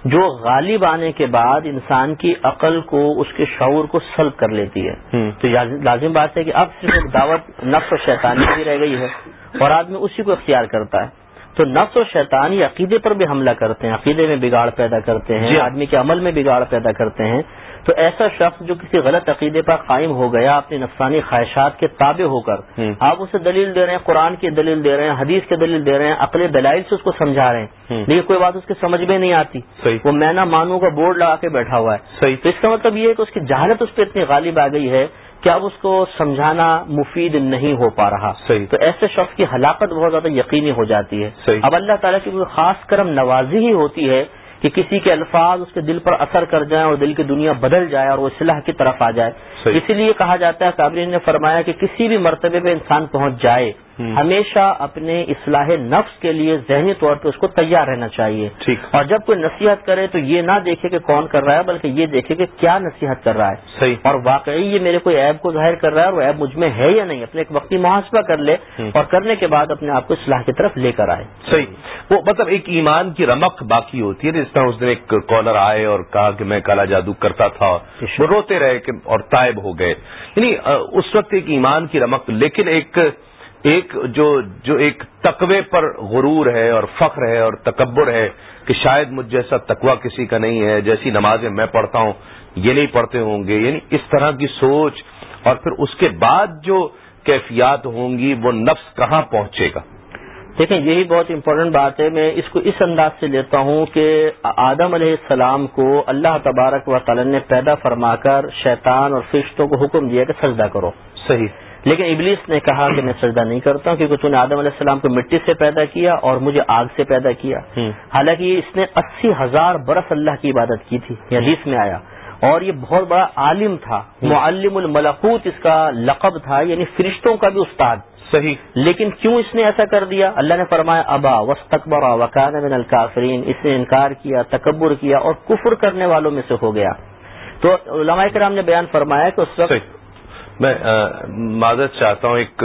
جو غالب آنے کے بعد انسان کی عقل کو اس کے شعور کو سلب کر لیتی ہے۔ تو لازم بات ہے کہ اب صرف ایک دعوت نفس و شیطانی بھی رہ گئی ہے اور آدمی اسی کو اختیار کرتا ہے۔ تو نفس و شیطانی عقیدے پر بھی حملہ کرتے ہیں عقیدے میں بگاڑ پیدا کرتے ہیں جی۔ آدمی کے عمل میں بگاڑ پیدا کرتے ہیں۔ تو ایسا شخص جو کسی غلط عقیدے پر قائم ہو گیا اپنی نفسانی خواہشات کے تابع ہو کر آپ اسے دلیل دے رہے ہیں قرآن کی دلیل دے رہے ہیں حدیث کی دلیل دے رہے ہیں عقل دلائل سے اس کو سمجھا رہے ہیں۔ لیکن کوئی بات اس کی سمجھ میں نہیں آتی۔ وہ مینا مانو کا بورڈ لگا کے بیٹھا ہوا ہے۔ تو اس کا مطلب یہ ہے کہ اس کی جہالت اس پہ اتنی غالب آ گئی ہے کہ اب اس کو سمجھانا مفید نہیں ہو پا رہا۔ تو ایسے شخص کی ہلاکت بہت زیادہ یقینی ہو جاتی ہے۔ اب اللہ تعالیٰ کی کوئی خاص کرم نوازی ہی ہوتی ہے کہ کسی کے الفاظ اس کے دل پر اثر کر جائیں اور دل کی دنیا بدل جائے اور وہ اصلاح کی طرف آ جائے۔ اسی لیے کہا جاتا ہے قابرین نے فرمایا کہ کسی بھی مرتبے پہ انسان پہنچ جائے ہمیشہ اپنے اصلاح نفس کے لیے ذہنی طور پہ اس کو تیار رہنا چاہیے۔ اور جب کوئی نصیحت کرے تو یہ نہ دیکھے کہ کون کر رہا ہے بلکہ یہ دیکھے کہ کیا نصیحت کر رہا ہے۔ صحیح۔ اور واقعی یہ میرے کوئی ایب کو ظاہر کر رہا ہے اور وہ ایب مجھ میں ہے یا نہیں اپنے ایک وقتی محاسبہ کر لے اور کرنے کے بعد اپنے آپ کو اصلاح کی طرف لے کر آئے۔ صحیح۔ وہ مطلب ایک ایمان کی رمق باقی ہوتی ہے جس طرح اس دن ایک کالر آئے اور کہا کہ میں کالا جادو کرتا تھا۔ وہ روتے رہے اور طائب ہو گئے۔ یعنی اس وقت ایک ایمان کی رمق لیکن ایک ایک جو جو ایک تقوے پر غرور ہے اور فخر ہے اور تکبر ہے کہ شاید مجھ جیسا تقوا کسی کا نہیں ہے جیسی نمازیں میں پڑھتا ہوں یہ نہیں پڑھتے ہوں گے۔ یعنی اس طرح کی سوچ اور پھر اس کے بعد جو کیفیات ہوں گی وہ نفس کہاں پہنچے گا؟ دیکھیں یہی بہت امپورٹنٹ بات ہے۔ میں اس کو اس انداز سے لیتا ہوں کہ آدم علیہ السلام کو اللہ تبارک و تعالی نے پیدا فرما کر شیطان اور فرشتوں کو حکم دیا کہ سجدہ کرو۔ صحیح۔ لیکن ابلیس نے کہا کہ میں سجدہ نہیں کرتا ہوں کیونکہ تو نے آدم علیہ السلام کو مٹی سے پیدا کیا اور مجھے آگ سے پیدا کیا۔ حالانکہ اس نے اسی ہزار برس اللہ کی عبادت کی تھی۔ یہ حدیث میں آیا۔ اور یہ بہت بڑا عالم تھا۔ معلم الملکوت اس کا لقب تھا یعنی فرشتوں کا بھی استاد۔ صحیح۔ لیکن کیوں اس نے ایسا کر دیا؟ اللہ نے فرمایا ابا وسطبر وکان من الکافرین۔ اس نے انکار کیا تکبر کیا اور کفر کرنے والوں میں سے ہو گیا۔ تو علماء کرام نے بیان فرمایا کہ اس وقت میں معذرت چاہتا ہوں ایک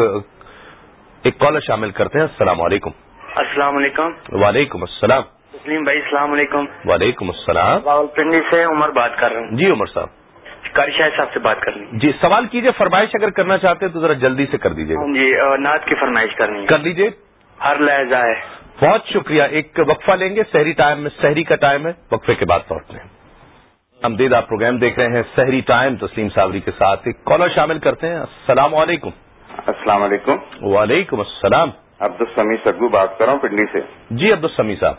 ایک کالر شامل کرتے ہیں۔ السلام علیکم۔ السلام علیکم۔ وعلیکم السلام۔ تسلیم بھائی السلام علیکم۔ وعلیکم السلام۔ راول پنڈی سے عمر بات کر رہا ہوں۔ جی عمر صاحب۔ کاری شاہد صاحب سے بات کرنی جی سوال کیجیے فرمائش اگر کرنا چاہتے ہیں تو ذرا جلدی سے کر دیجیے جی نعت کی فرمائش کرنی ہے۔ کر لیجیے ہر لہجہ ہے۔ بہت شکریہ۔ ایک وقفہ لیں گے شہری ٹائم میں شہری کا ٹائم ہے وقفے کے بعد لوٹتے ہیں۔ ہم دید آپ پروگرام دیکھ رہے ہیں شہری ٹائم تسلیم صابری کے ساتھ ایک کالر شامل کرتے ہیں۔ السلام علیکم۔ السلام علیکم۔ وعلیکم السلام۔ عبدالسمی سگو بات کر رہا ہوں پنڈی سے۔ جی عبدالسمی صاحب۔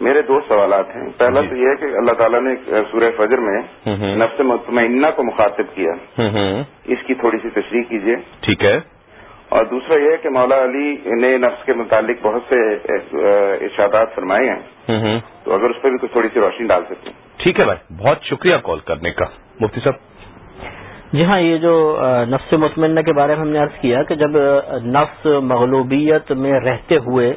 میرے دو سوالات ہیں۔ پہلا جی۔ تو یہ ہے کہ اللہ تعالیٰ نے سورہ فجر میں نفس مطمئنہ کو مخاطب کیا۔ اس کی تھوڑی سی تشریح کیجیے۔ ٹھیک ہے۔ اور دوسرا یہ ہے کہ مولا علی نے نفس کے متعلق بہت سے ارشادات فرمائے ہیں۔ تو اگر اس پہ بھی کچھ تھوڑی سی روشنی ڈال سکتے ہیں۔ ٹھیک ہے بھائی بہت شکریہ کال کرنے کا۔ مفتی صاحب۔ جی ہاں یہ جو نفس مطمئنہ کے بارے میں ہم نے عرض کیا کہ جب نفس مغلوبیت میں رہتے ہوئے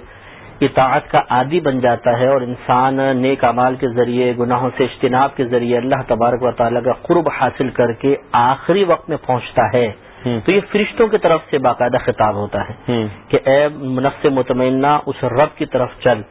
اطاعت کا عادی بن جاتا ہے اور انسان نیک امال کے ذریعے گناہوں سے اجتناب کے ذریعے اللہ تبارک و تعالیٰ کا قرب حاصل کر کے آخری وقت میں پہنچتا ہے تو یہ فرشتوں کی طرف سے باقاعدہ خطاب ہوتا ہے کہ اے نفس مطمئنہ اس رب کی طرف چل۔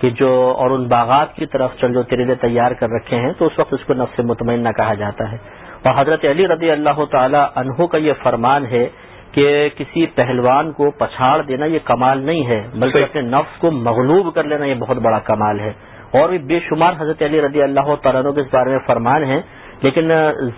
کہ جو اور ان باغات کی طرف چل جو تیرے لیے تیار کر رکھے ہیں تو اس وقت اس کو نفس مطمئنہ کہا جاتا ہے۔ اور حضرت علی رضی اللہ تعالی عنہ کا یہ فرمان ہے کہ کسی پہلوان کو پچھاڑ دینا یہ کمال نہیں ہے بلکہ اپنے نفس کو مغلوب کر لینا یہ بہت بڑا کمال ہے۔ اور بھی بے شمار حضرت علی رضی اللہ تعالیٰ کے اس بارے میں فرمان ہے لیکن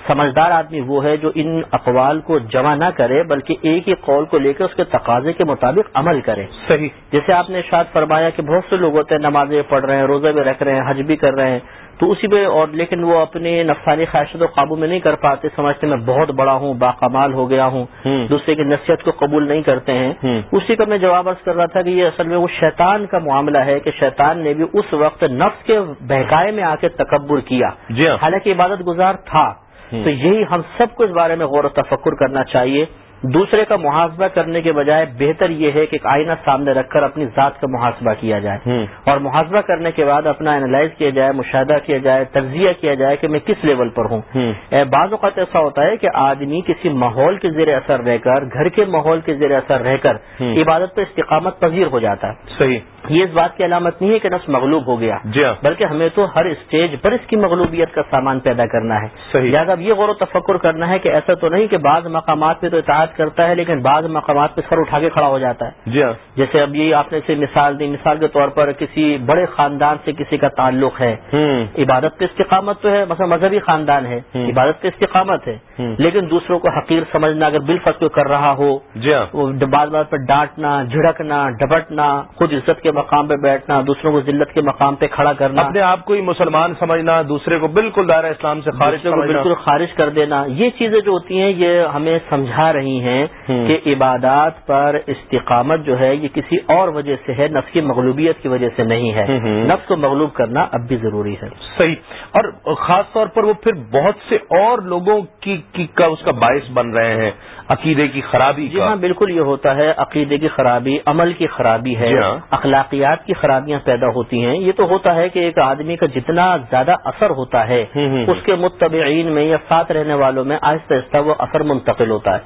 سمجھدار آدمی وہ ہے جو ان اقوال کو جمع نہ کرے بلکہ ایک ہی قول کو لے کر اس کے تقاضے کے مطابق عمل کرے۔ صحیح۔ جیسے آپ نے شاید فرمایا کہ بہت سے لوگ ہوتے ہیں نمازیں پڑھ رہے ہیں روزے بھی رکھ رہے ہیں حج بھی کر رہے ہیں۔ تو اسی پہ اور لیکن وہ اپنے نفسانی خواہشوں کو قابو میں نہیں کر پاتے سمجھتے میں بہت بڑا ہوں باقمال ہو گیا ہوں دوسرے کی نصیحت کو قبول نہیں کرتے ہیں۔ اسی کا میں جواب عرض کر رہا تھا کہ یہ اصل میں وہ شیطان کا معاملہ ہے کہ شیطان نے بھی اس وقت نفس کے بہکائے میں آ کے تکبر کیا۔ جی ہاں۔ حالانکہ عبادت گزار تھا۔ تو یہی ہم سب کو اس بارے میں غور و تفکر کرنا چاہیے۔ دوسرے کا محاسبہ کرنے کے بجائے بہتر یہ ہے کہ ایک آئینہ سامنے رکھ کر اپنی ذات کا محاسبہ کیا جائے۔ اور محاسبہ کرنے کے بعد اپنا اینالائز کیا جائے مشاہدہ کیا جائے تجزیہ کیا جائے کہ میں کس لیول پر ہوں۔ بعض اوقات ایسا ہوتا ہے کہ آدمی کسی ماحول کے زیر اثر رہ کر گھر کے ماحول کے زیر اثر رہ کر عبادت پر استقامت پذیر ہو جاتا ہے۔ صحیح۔ یہ اس بات کی علامت نہیں ہے کہ نفس مغلوب ہو گیا جی ہاں۔ بلکہ ہمیں تو ہر اسٹیج پر اس کی مغلوبیت کا سامان پیدا کرنا ہے۔ لہٰذا یہ غور و تفکر کرنا ہے کہ ایسا تو نہیں کہ بعض مقامات پہ تو اطاعت کرتا ہے لیکن بعض مقامات پہ سر اٹھا کے کھڑا ہو جاتا ہے۔ جی ہاں۔ جیسے اب یہ آپ نے سے مثال دی مثال کے طور پر کسی بڑے خاندان سے کسی کا تعلق ہے۔ عبادت پہ استقامت تو ہے مثلا مذہبی خاندان ہے عبادت پہ استقامت ہے۔ لیکن دوسروں کو حقیر سمجھنا اگر بال کر رہا ہو جی ہاں۔ بعض بات پر ڈانٹنا جھڑکنا ڈپٹنا خود عزت کے مقام پہ بیٹھنا دوسروں کو ذلت کے مقام پہ کھڑا کرنا۔ اپنے آپ کو ہی مسلمان سمجھنا دوسرے کو بالکل دائرہ اسلام سے خارج کو بالکل خارج کر دینا۔ یہ چیزیں جو ہوتی ہیں یہ ہمیں سمجھا رہی ہیں کہ عبادات پر استقامت جو ہے یہ کسی اور وجہ سے ہے نفس کی مغلوبیت کی وجہ سے نہیں ہے۔ نفس کو مغلوب کرنا اب بھی ضروری ہے۔ صحیح۔ اور خاص طور پر وہ پھر بہت سے اور لوگوں کی کا اس کا باعث بن رہے ہیں عقیدے کی خرابی جی ہاں بالکل یہ ہوتا ہے عقیدے کی خرابی عمل کی خرابی ہے جی ہاں۔ اخلاقیات کی خرابیاں پیدا ہوتی ہیں۔ یہ تو ہوتا ہے کہ ایک آدمی کا جتنا زیادہ اثر ہوتا ہے اس کے متبعین میں یا ساتھ رہنے والوں میں آہستہ آہستہ وہ اثر منتقل ہوتا ہے۔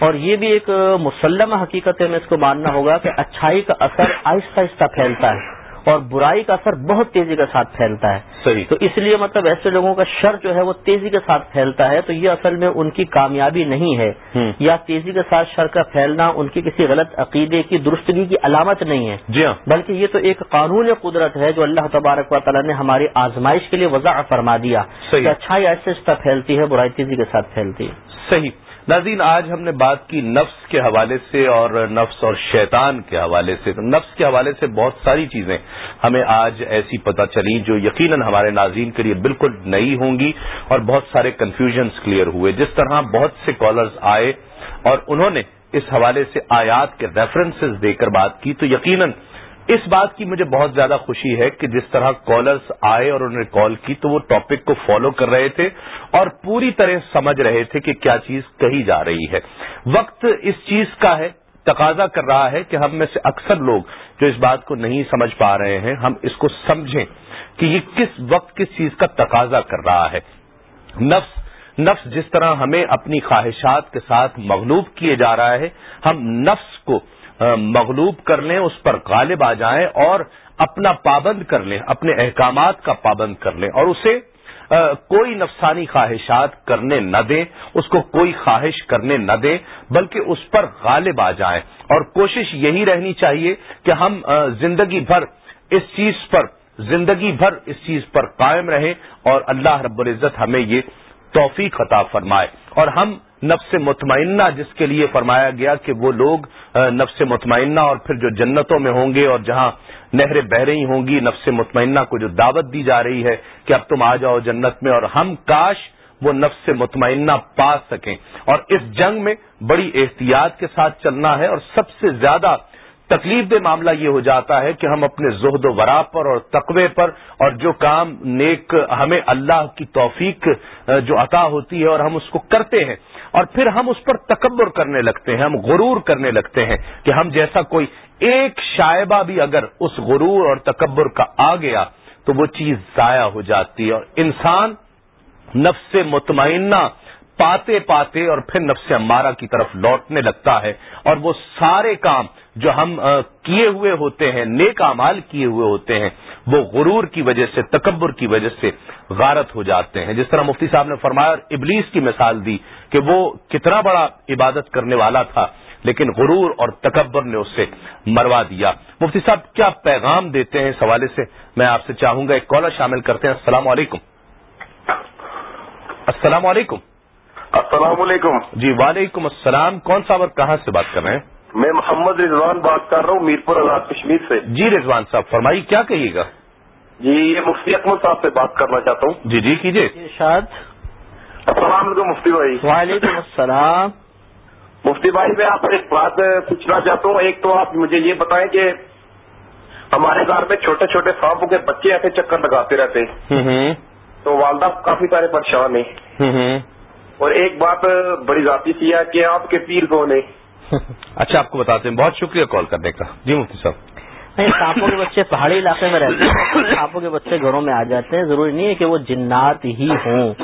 اور یہ بھی ایک مسلم حقیقت میں اس کو ماننا ہوگا کہ اچھائی کا اثر آہستہ آہستہ پھیلتا ہے۔ اور برائی کا اثر بہت تیزی کے ساتھ پھیلتا ہے۔ صحیح۔ تو اس لیے مطلب ایسے لوگوں کا شر جو ہے وہ تیزی کے ساتھ پھیلتا ہے تو یہ اصل میں ان کی کامیابی نہیں ہے۔ یا تیزی کے ساتھ شر کا پھیلنا ان کی کسی غلط عقیدے کی درستگی کی علامت نہیں ہے۔ جی ہاں۔ بلکہ یہ تو ایک قانون قدرت ہے جو اللہ تبارک و تعالیٰ نے ہماری آزمائش کے لیے وضاح فرما دیا۔ کہ اچھائی ایسے پھیلتی ہے برائی تیزی کے ساتھ پھیلتی ہے۔ صحیح۔ ناظرین، آج ہم نے بات کی نفس کے حوالے سے اور نفس اور شیطان کے حوالے سے۔ نفس کے حوالے سے بہت ساری چیزیں ہمیں آج ایسی پتہ چلی جو یقیناً ہمارے ناظرین کے لیے بالکل نئی ہوں گی اور بہت سارے کنفیوژنس کلیئر ہوئے۔ جس طرح بہت سے کالرز آئے اور انہوں نے اس حوالے سے آیات کے ریفرنسز دے کر بات کی تو یقیناً اس بات کی مجھے بہت زیادہ خوشی ہے کہ جس طرح کالرز آئے اور انہوں نے کال کی تو وہ ٹاپک کو فالو کر رہے تھے اور پوری طرح سمجھ رہے تھے کہ کیا چیز کہی جا رہی ہے۔ وقت اس چیز کا ہے، تقاضا کر رہا ہے کہ ہم میں سے اکثر لوگ جو اس بات کو نہیں سمجھ پا رہے ہیں، ہم اس کو سمجھیں کہ یہ کس وقت کس چیز کا تقاضا کر رہا ہے۔ نفس نفس جس طرح ہمیں اپنی خواہشات کے ساتھ مغلوب کیے جا رہا ہے، ہم نفس کو مغلوب کر لیں، اس پر غالب آ جائیں اور اپنا پابند کر لیں، اپنے احکامات کا پابند کر لیں اور اسے کوئی نفسانی خواہشات کرنے نہ دیں، اس کو کوئی خواہش کرنے نہ دیں، بلکہ اس پر غالب آ جائیں۔ اور کوشش یہی رہنی چاہیے کہ ہم زندگی بھر اس چیز پر، زندگی بھر اس چیز پر قائم رہیں اور اللہ رب العزت ہمیں یہ توفیق عطا فرمائے۔ اور ہم نفس مطمئنہ، جس کے لیے فرمایا گیا کہ وہ لوگ نفس مطمئنہ اور پھر جو جنتوں میں ہوں گے اور جہاں نہریں بہ رہی ہوں گی، نفس مطمئنہ کو جو دعوت دی جا رہی ہے کہ اب تم آ جاؤ جنت میں اور ہم کاش وہ نفس مطمئنہ پا سکیں۔ اور اس جنگ میں بڑی احتیاط کے ساتھ چلنا ہے اور سب سے زیادہ تکلیف دہ معاملہ یہ ہو جاتا ہے کہ ہم اپنے زہد و ورا پر اور تقوے پر اور جو کام نیک ہمیں اللہ کی توفیق جو عطا ہوتی ہے اور ہم اس کو کرتے ہیں۔ اور پھر ہم اس پر تکبر کرنے لگتے ہیں، ہم غرور کرنے لگتے ہیں کہ ہم جیسا کوئی ایک شائبہ بھی اگر اس غرور اور تکبر کا آ گیا تو وہ چیز ضائع ہو جاتی ہے اور انسان نفس مطمئنہ پاتے پاتے اور پھر نفس امارہ کی طرف لوٹنے لگتا ہے اور وہ سارے کام جو ہم کیے ہوئے ہوتے ہیں نیک امال کیے ہوئے ہوتے ہیں وہ غرور کی وجہ سے تکبر کی وجہ سے غارت ہو جاتے ہیں۔ جس طرح مفتی صاحب نے فرمایا ابلیس کی مثال دی کہ وہ کتنا بڑا عبادت کرنے والا تھا لیکن غرور اور تکبر نے اسے مروا دیا۔ مفتی صاحب کیا پیغام دیتے ہیں اس حوالے سے؟ میں آپ سے چاہوں گا ایک کالر شامل کرتے ہیں۔ السلام علیکم۔ السلام علیکم۔ السلام علیکم۔ جی وعلیکم السلام۔ کون صاحب اور کہاں سے بات کر رہے ہیں؟ میں محمد رضوان بات کر رہا ہوں میرپور آزاد کشمیر سے۔ جی رضوان صاحب فرمائی کیا کہیے گا؟ جی یہ مفتی اکمل صاحب سے بات کرنا چاہتا ہوں۔ جی جی کیجیے۔ شاد۔ السلام علیکم مفتی بھائی۔ وعلیکم السلام۔ مفتی بھائی میں آپ سے ایک بات پوچھنا چاہتا ہوں۔ ایک تو آپ مجھے یہ بتائیں کہ ہمارے گھر میں چھوٹے چھوٹے سانپوں کے بچے ایسے چکر لگاتے رہتے ہیں۔ تو والدہ کافی سارے پریشان ہیں۔ اور ایک بات بڑی ذاتی سی ہے کہ آپ کے پیر کون ہیں؟ اچھا آپ کو بتاتے ہیں، بہت شکریہ کال کرنے کا۔ جی مفتی صاحب۔ نہیں، سانپوں کے بچے پہاڑی علاقے میں رہتے ہیں۔ سانپوں کے بچے گھروں میں آ جاتے ہیں۔ ضروری نہیں ہے کہ وہ جنات ہی ہوں۔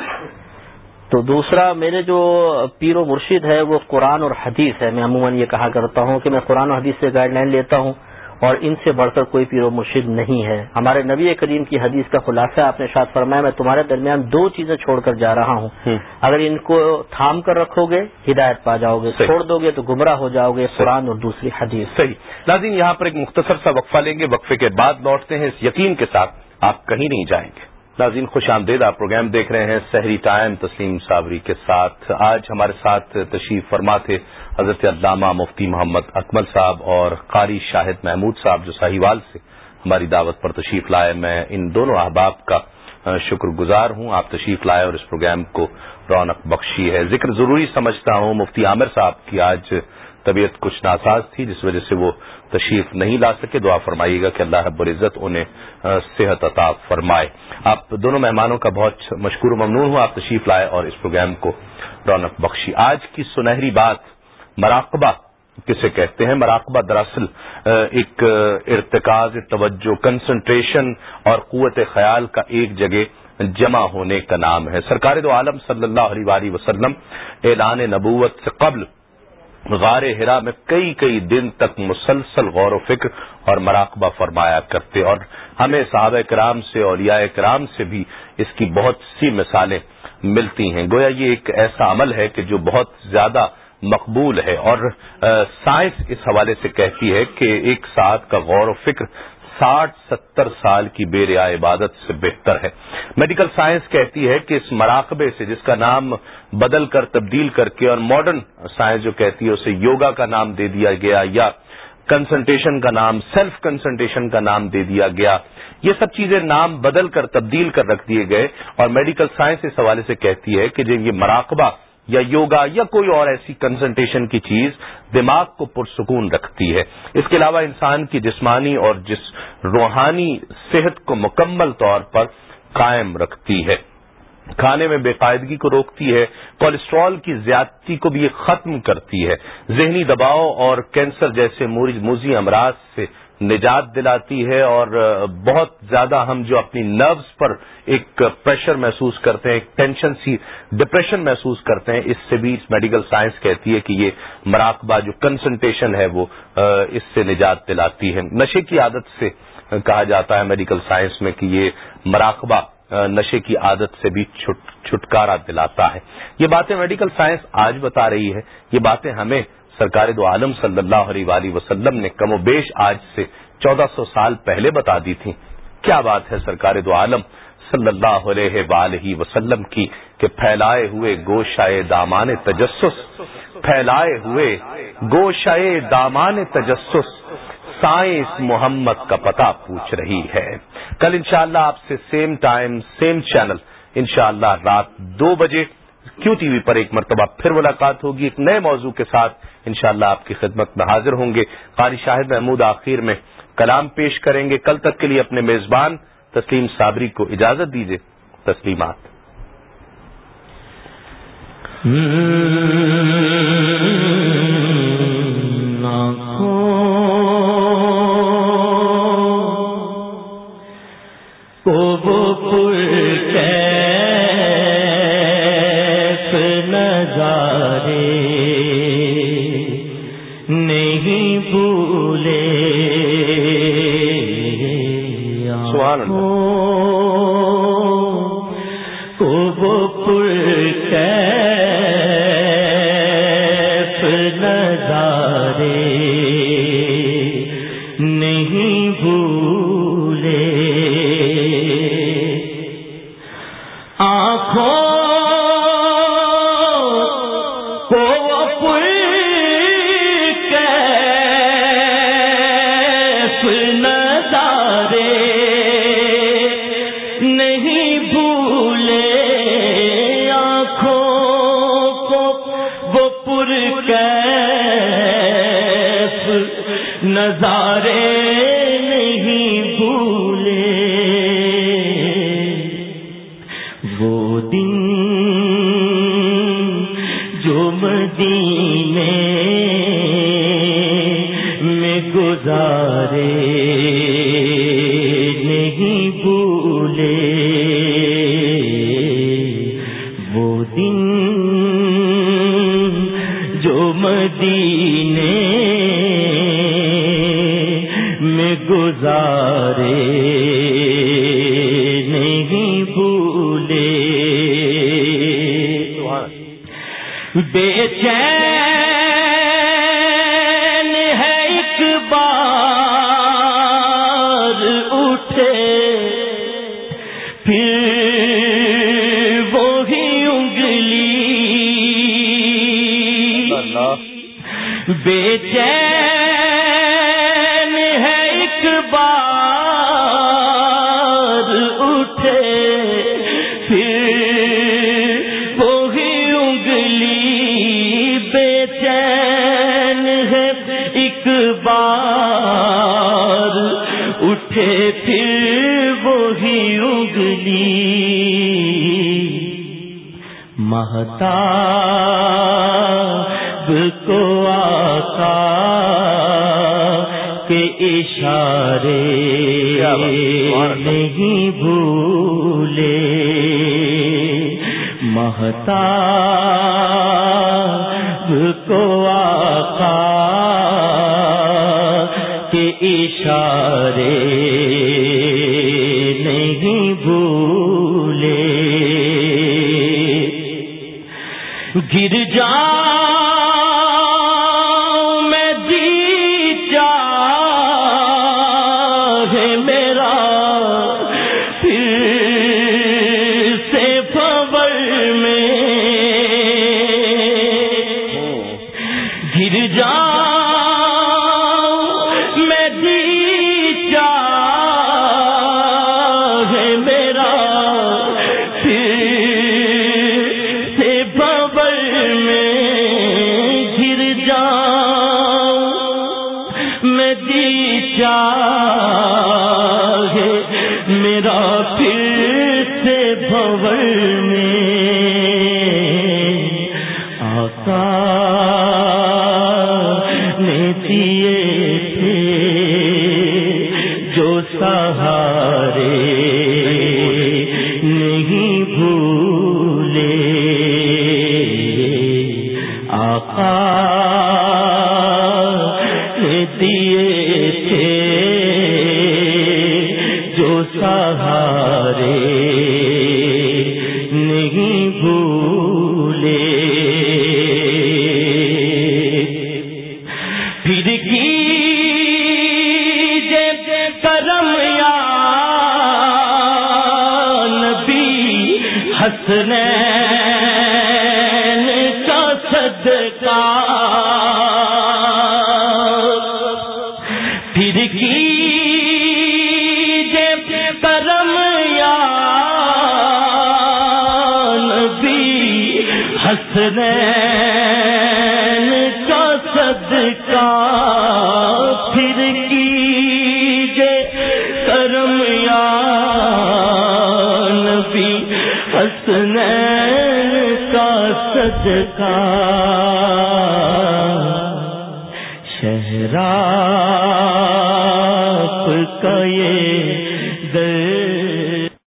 تو دوسرا، میرے جو پیر و مرشد ہے، وہ قرآن اور حدیث ہے۔ میں عموماً یہ کہا کرتا ہوں کہ میں قرآن و حدیث سے گائیڈ لائن لیتا ہوں۔ اور ان سے بڑھ کر کوئی پیر و مرشد نہیں ہے۔ ہمارے نبی کریم کی حدیث کا خلاصہ آپ نے شاید فرمایا میں تمہارے درمیان دو چیزیں چھوڑ کر جا رہا ہوں۔ اگر ان کو تھام کر رکھو گے ہدایت پا جاؤ گے چھوڑ دو گے تو گمراہ ہو جاؤ گے قرآن اور دوسری حدیث۔ صحیح۔ ناظرین یہاں پر ایک مختصر سا وقفہ لیں گے۔ وقفے کے بعد لوٹتے ہیں۔ اس یقین کے ساتھ آپ کہیں نہیں جائیں گے۔ ناظرین خوش آمدید آپ پروگرام دیکھ رہے ہیں سحری ٹائم تسلیم صابری کے ساتھ۔ آج ہمارے ساتھ تشریف فرما تھے حضرت علامہ مفتی محمد اکمل صاحب اور قاری شاہد محمود صاحب جو ساہیوال سے ہماری دعوت پر تشریف لائے، میں ان دونوں احباب کا شکر گزار ہوں۔ آپ تشریف لائے اور اس پروگرام کو رونق بخشی ہے۔ ذکر ضروری سمجھتا ہوں، مفتی عامر صاحب کی آج طبیعت کچھ ناساز تھی، جس وجہ سے وہ تشریف نہیں لا سکے۔ دعا فرمائیے گا کہ اللہ رب العزت انہیں صحت عطا فرمائے۔ آپ دونوں مہمانوں کا بہت مشکور و ممنون ہوں۔ آپ تشریف لائے اور اس پروگرام کو رونق بخشی۔ آج کی سنہری بات مراقبہ، کسے کہتے ہیں مراقبہ؟ دراصل ایک ارتکاز، توجہ کنسنٹریشن اور قوت خیال کا ایک جگہ جمع ہونے کا نام ہے۔ سرکار دو عالم صلی اللہ علیہ وسلم اعلان نبوت سے قبل غار ہرا میں کئی کئی دن تک مسلسل غور و فکر اور مراقبہ فرمایا کرتے اور ہمیں صحابہ کرام سے اور کرام سے بھی اس کی بہت سی مثالیں ملتی ہیں۔ گویا یہ ایک ایسا عمل ہے کہ جو بہت زیادہ مقبول ہے اور سائنس اس حوالے سے کہتی ہے کہ ایک ساتھ کا غور و فکر ساٹھ ستر سال کی بے ریا عبادت سے بہتر ہے۔ میڈیکل سائنس کہتی ہے کہ اس مراقبے سے جس کا نام بدل کر تبدیل کر کے اور ماڈرن سائنس جو کہتی ہے اسے یوگا کا نام دے دیا گیا یا کنسنٹریشن کا نام، سیلف کنسنٹریشن کا نام دے دیا گیا۔ یہ سب چیزیں نام بدل کر تبدیل کر رکھ دیے گئے اور میڈیکل سائنس اس حوالے سے کہتی ہے کہ جب یہ مراقبہ یا یوگا یا کوئی اور ایسی کنسنٹریشن کی چیز دماغ کو پرسکون رکھتی ہے۔ اس کے علاوہ انسان کی جسمانی اور جس روحانی صحت کو مکمل طور پر قائم رکھتی ہے۔ کھانے میں بے قاعدگی کو روکتی ہے کولیسٹرول کی زیادتی کو بھی یہ ختم کرتی ہے۔ ذہنی دباؤ اور کینسر جیسے موزی امراض سے نجات دلاتی ہے اور بہت زیادہ ہم جو اپنی نروس پر ایک پریشر محسوس کرتے ہیں، ایک ٹینشن سی ڈپریشن محسوس کرتے ہیں، اس سے بھی میڈیکل سائنس کہتی ہے کہ یہ مراقبہ جو کنسنٹریشن ہے وہ اس سے نجات دلاتی ہے۔ نشے کی عادت سے کہا جاتا ہے میڈیکل سائنس میں کہ یہ مراقبہ نشے کی عادت سے بھی چھٹکارا دلاتا ہے۔ یہ باتیں میڈیکل سائنس آج بتا رہی ہے۔ یہ باتیں ہمیں سرکار دو عالم صلی اللہ علیہ وآلہ وسلم نے کم و بیش آج سے چودہ سو سال پہلے بتا دی تھی۔ کیا بات ہے سرکار دو عالم صلی اللہ علیہ وآلہ وسلم کی کہ پھیلائے ہوئے گوشائے دامان تجسس، پھیلائے ہوئے گوشائے دامان تجسس سائنس محمد کا پتہ پوچھ رہی ہے۔ کل انشاءاللہ اللہ آپ سے سیم ٹائم سیم چینل انشاءاللہ رات دو بجے کیو ٹی وی پر ایک مرتبہ پھر ملاقات ہوگی؟ ایک نئے موضوع کے ساتھ انشاءاللہ آپ کی خدمت میں حاضر ہوں گے۔ قاری شاہد محمود آخر میں کلام پیش کریں گے۔ کل تک کے لیے اپنے میزبان تسلیم صابری کو اجازت دیجیے تسلیمات۔ کو سبحان اللہ۔ ایک بار اٹھے پھر وہی اگلی مہتا کو آتا کے اشارے نہیں بھولے۔ مہتاب اشارے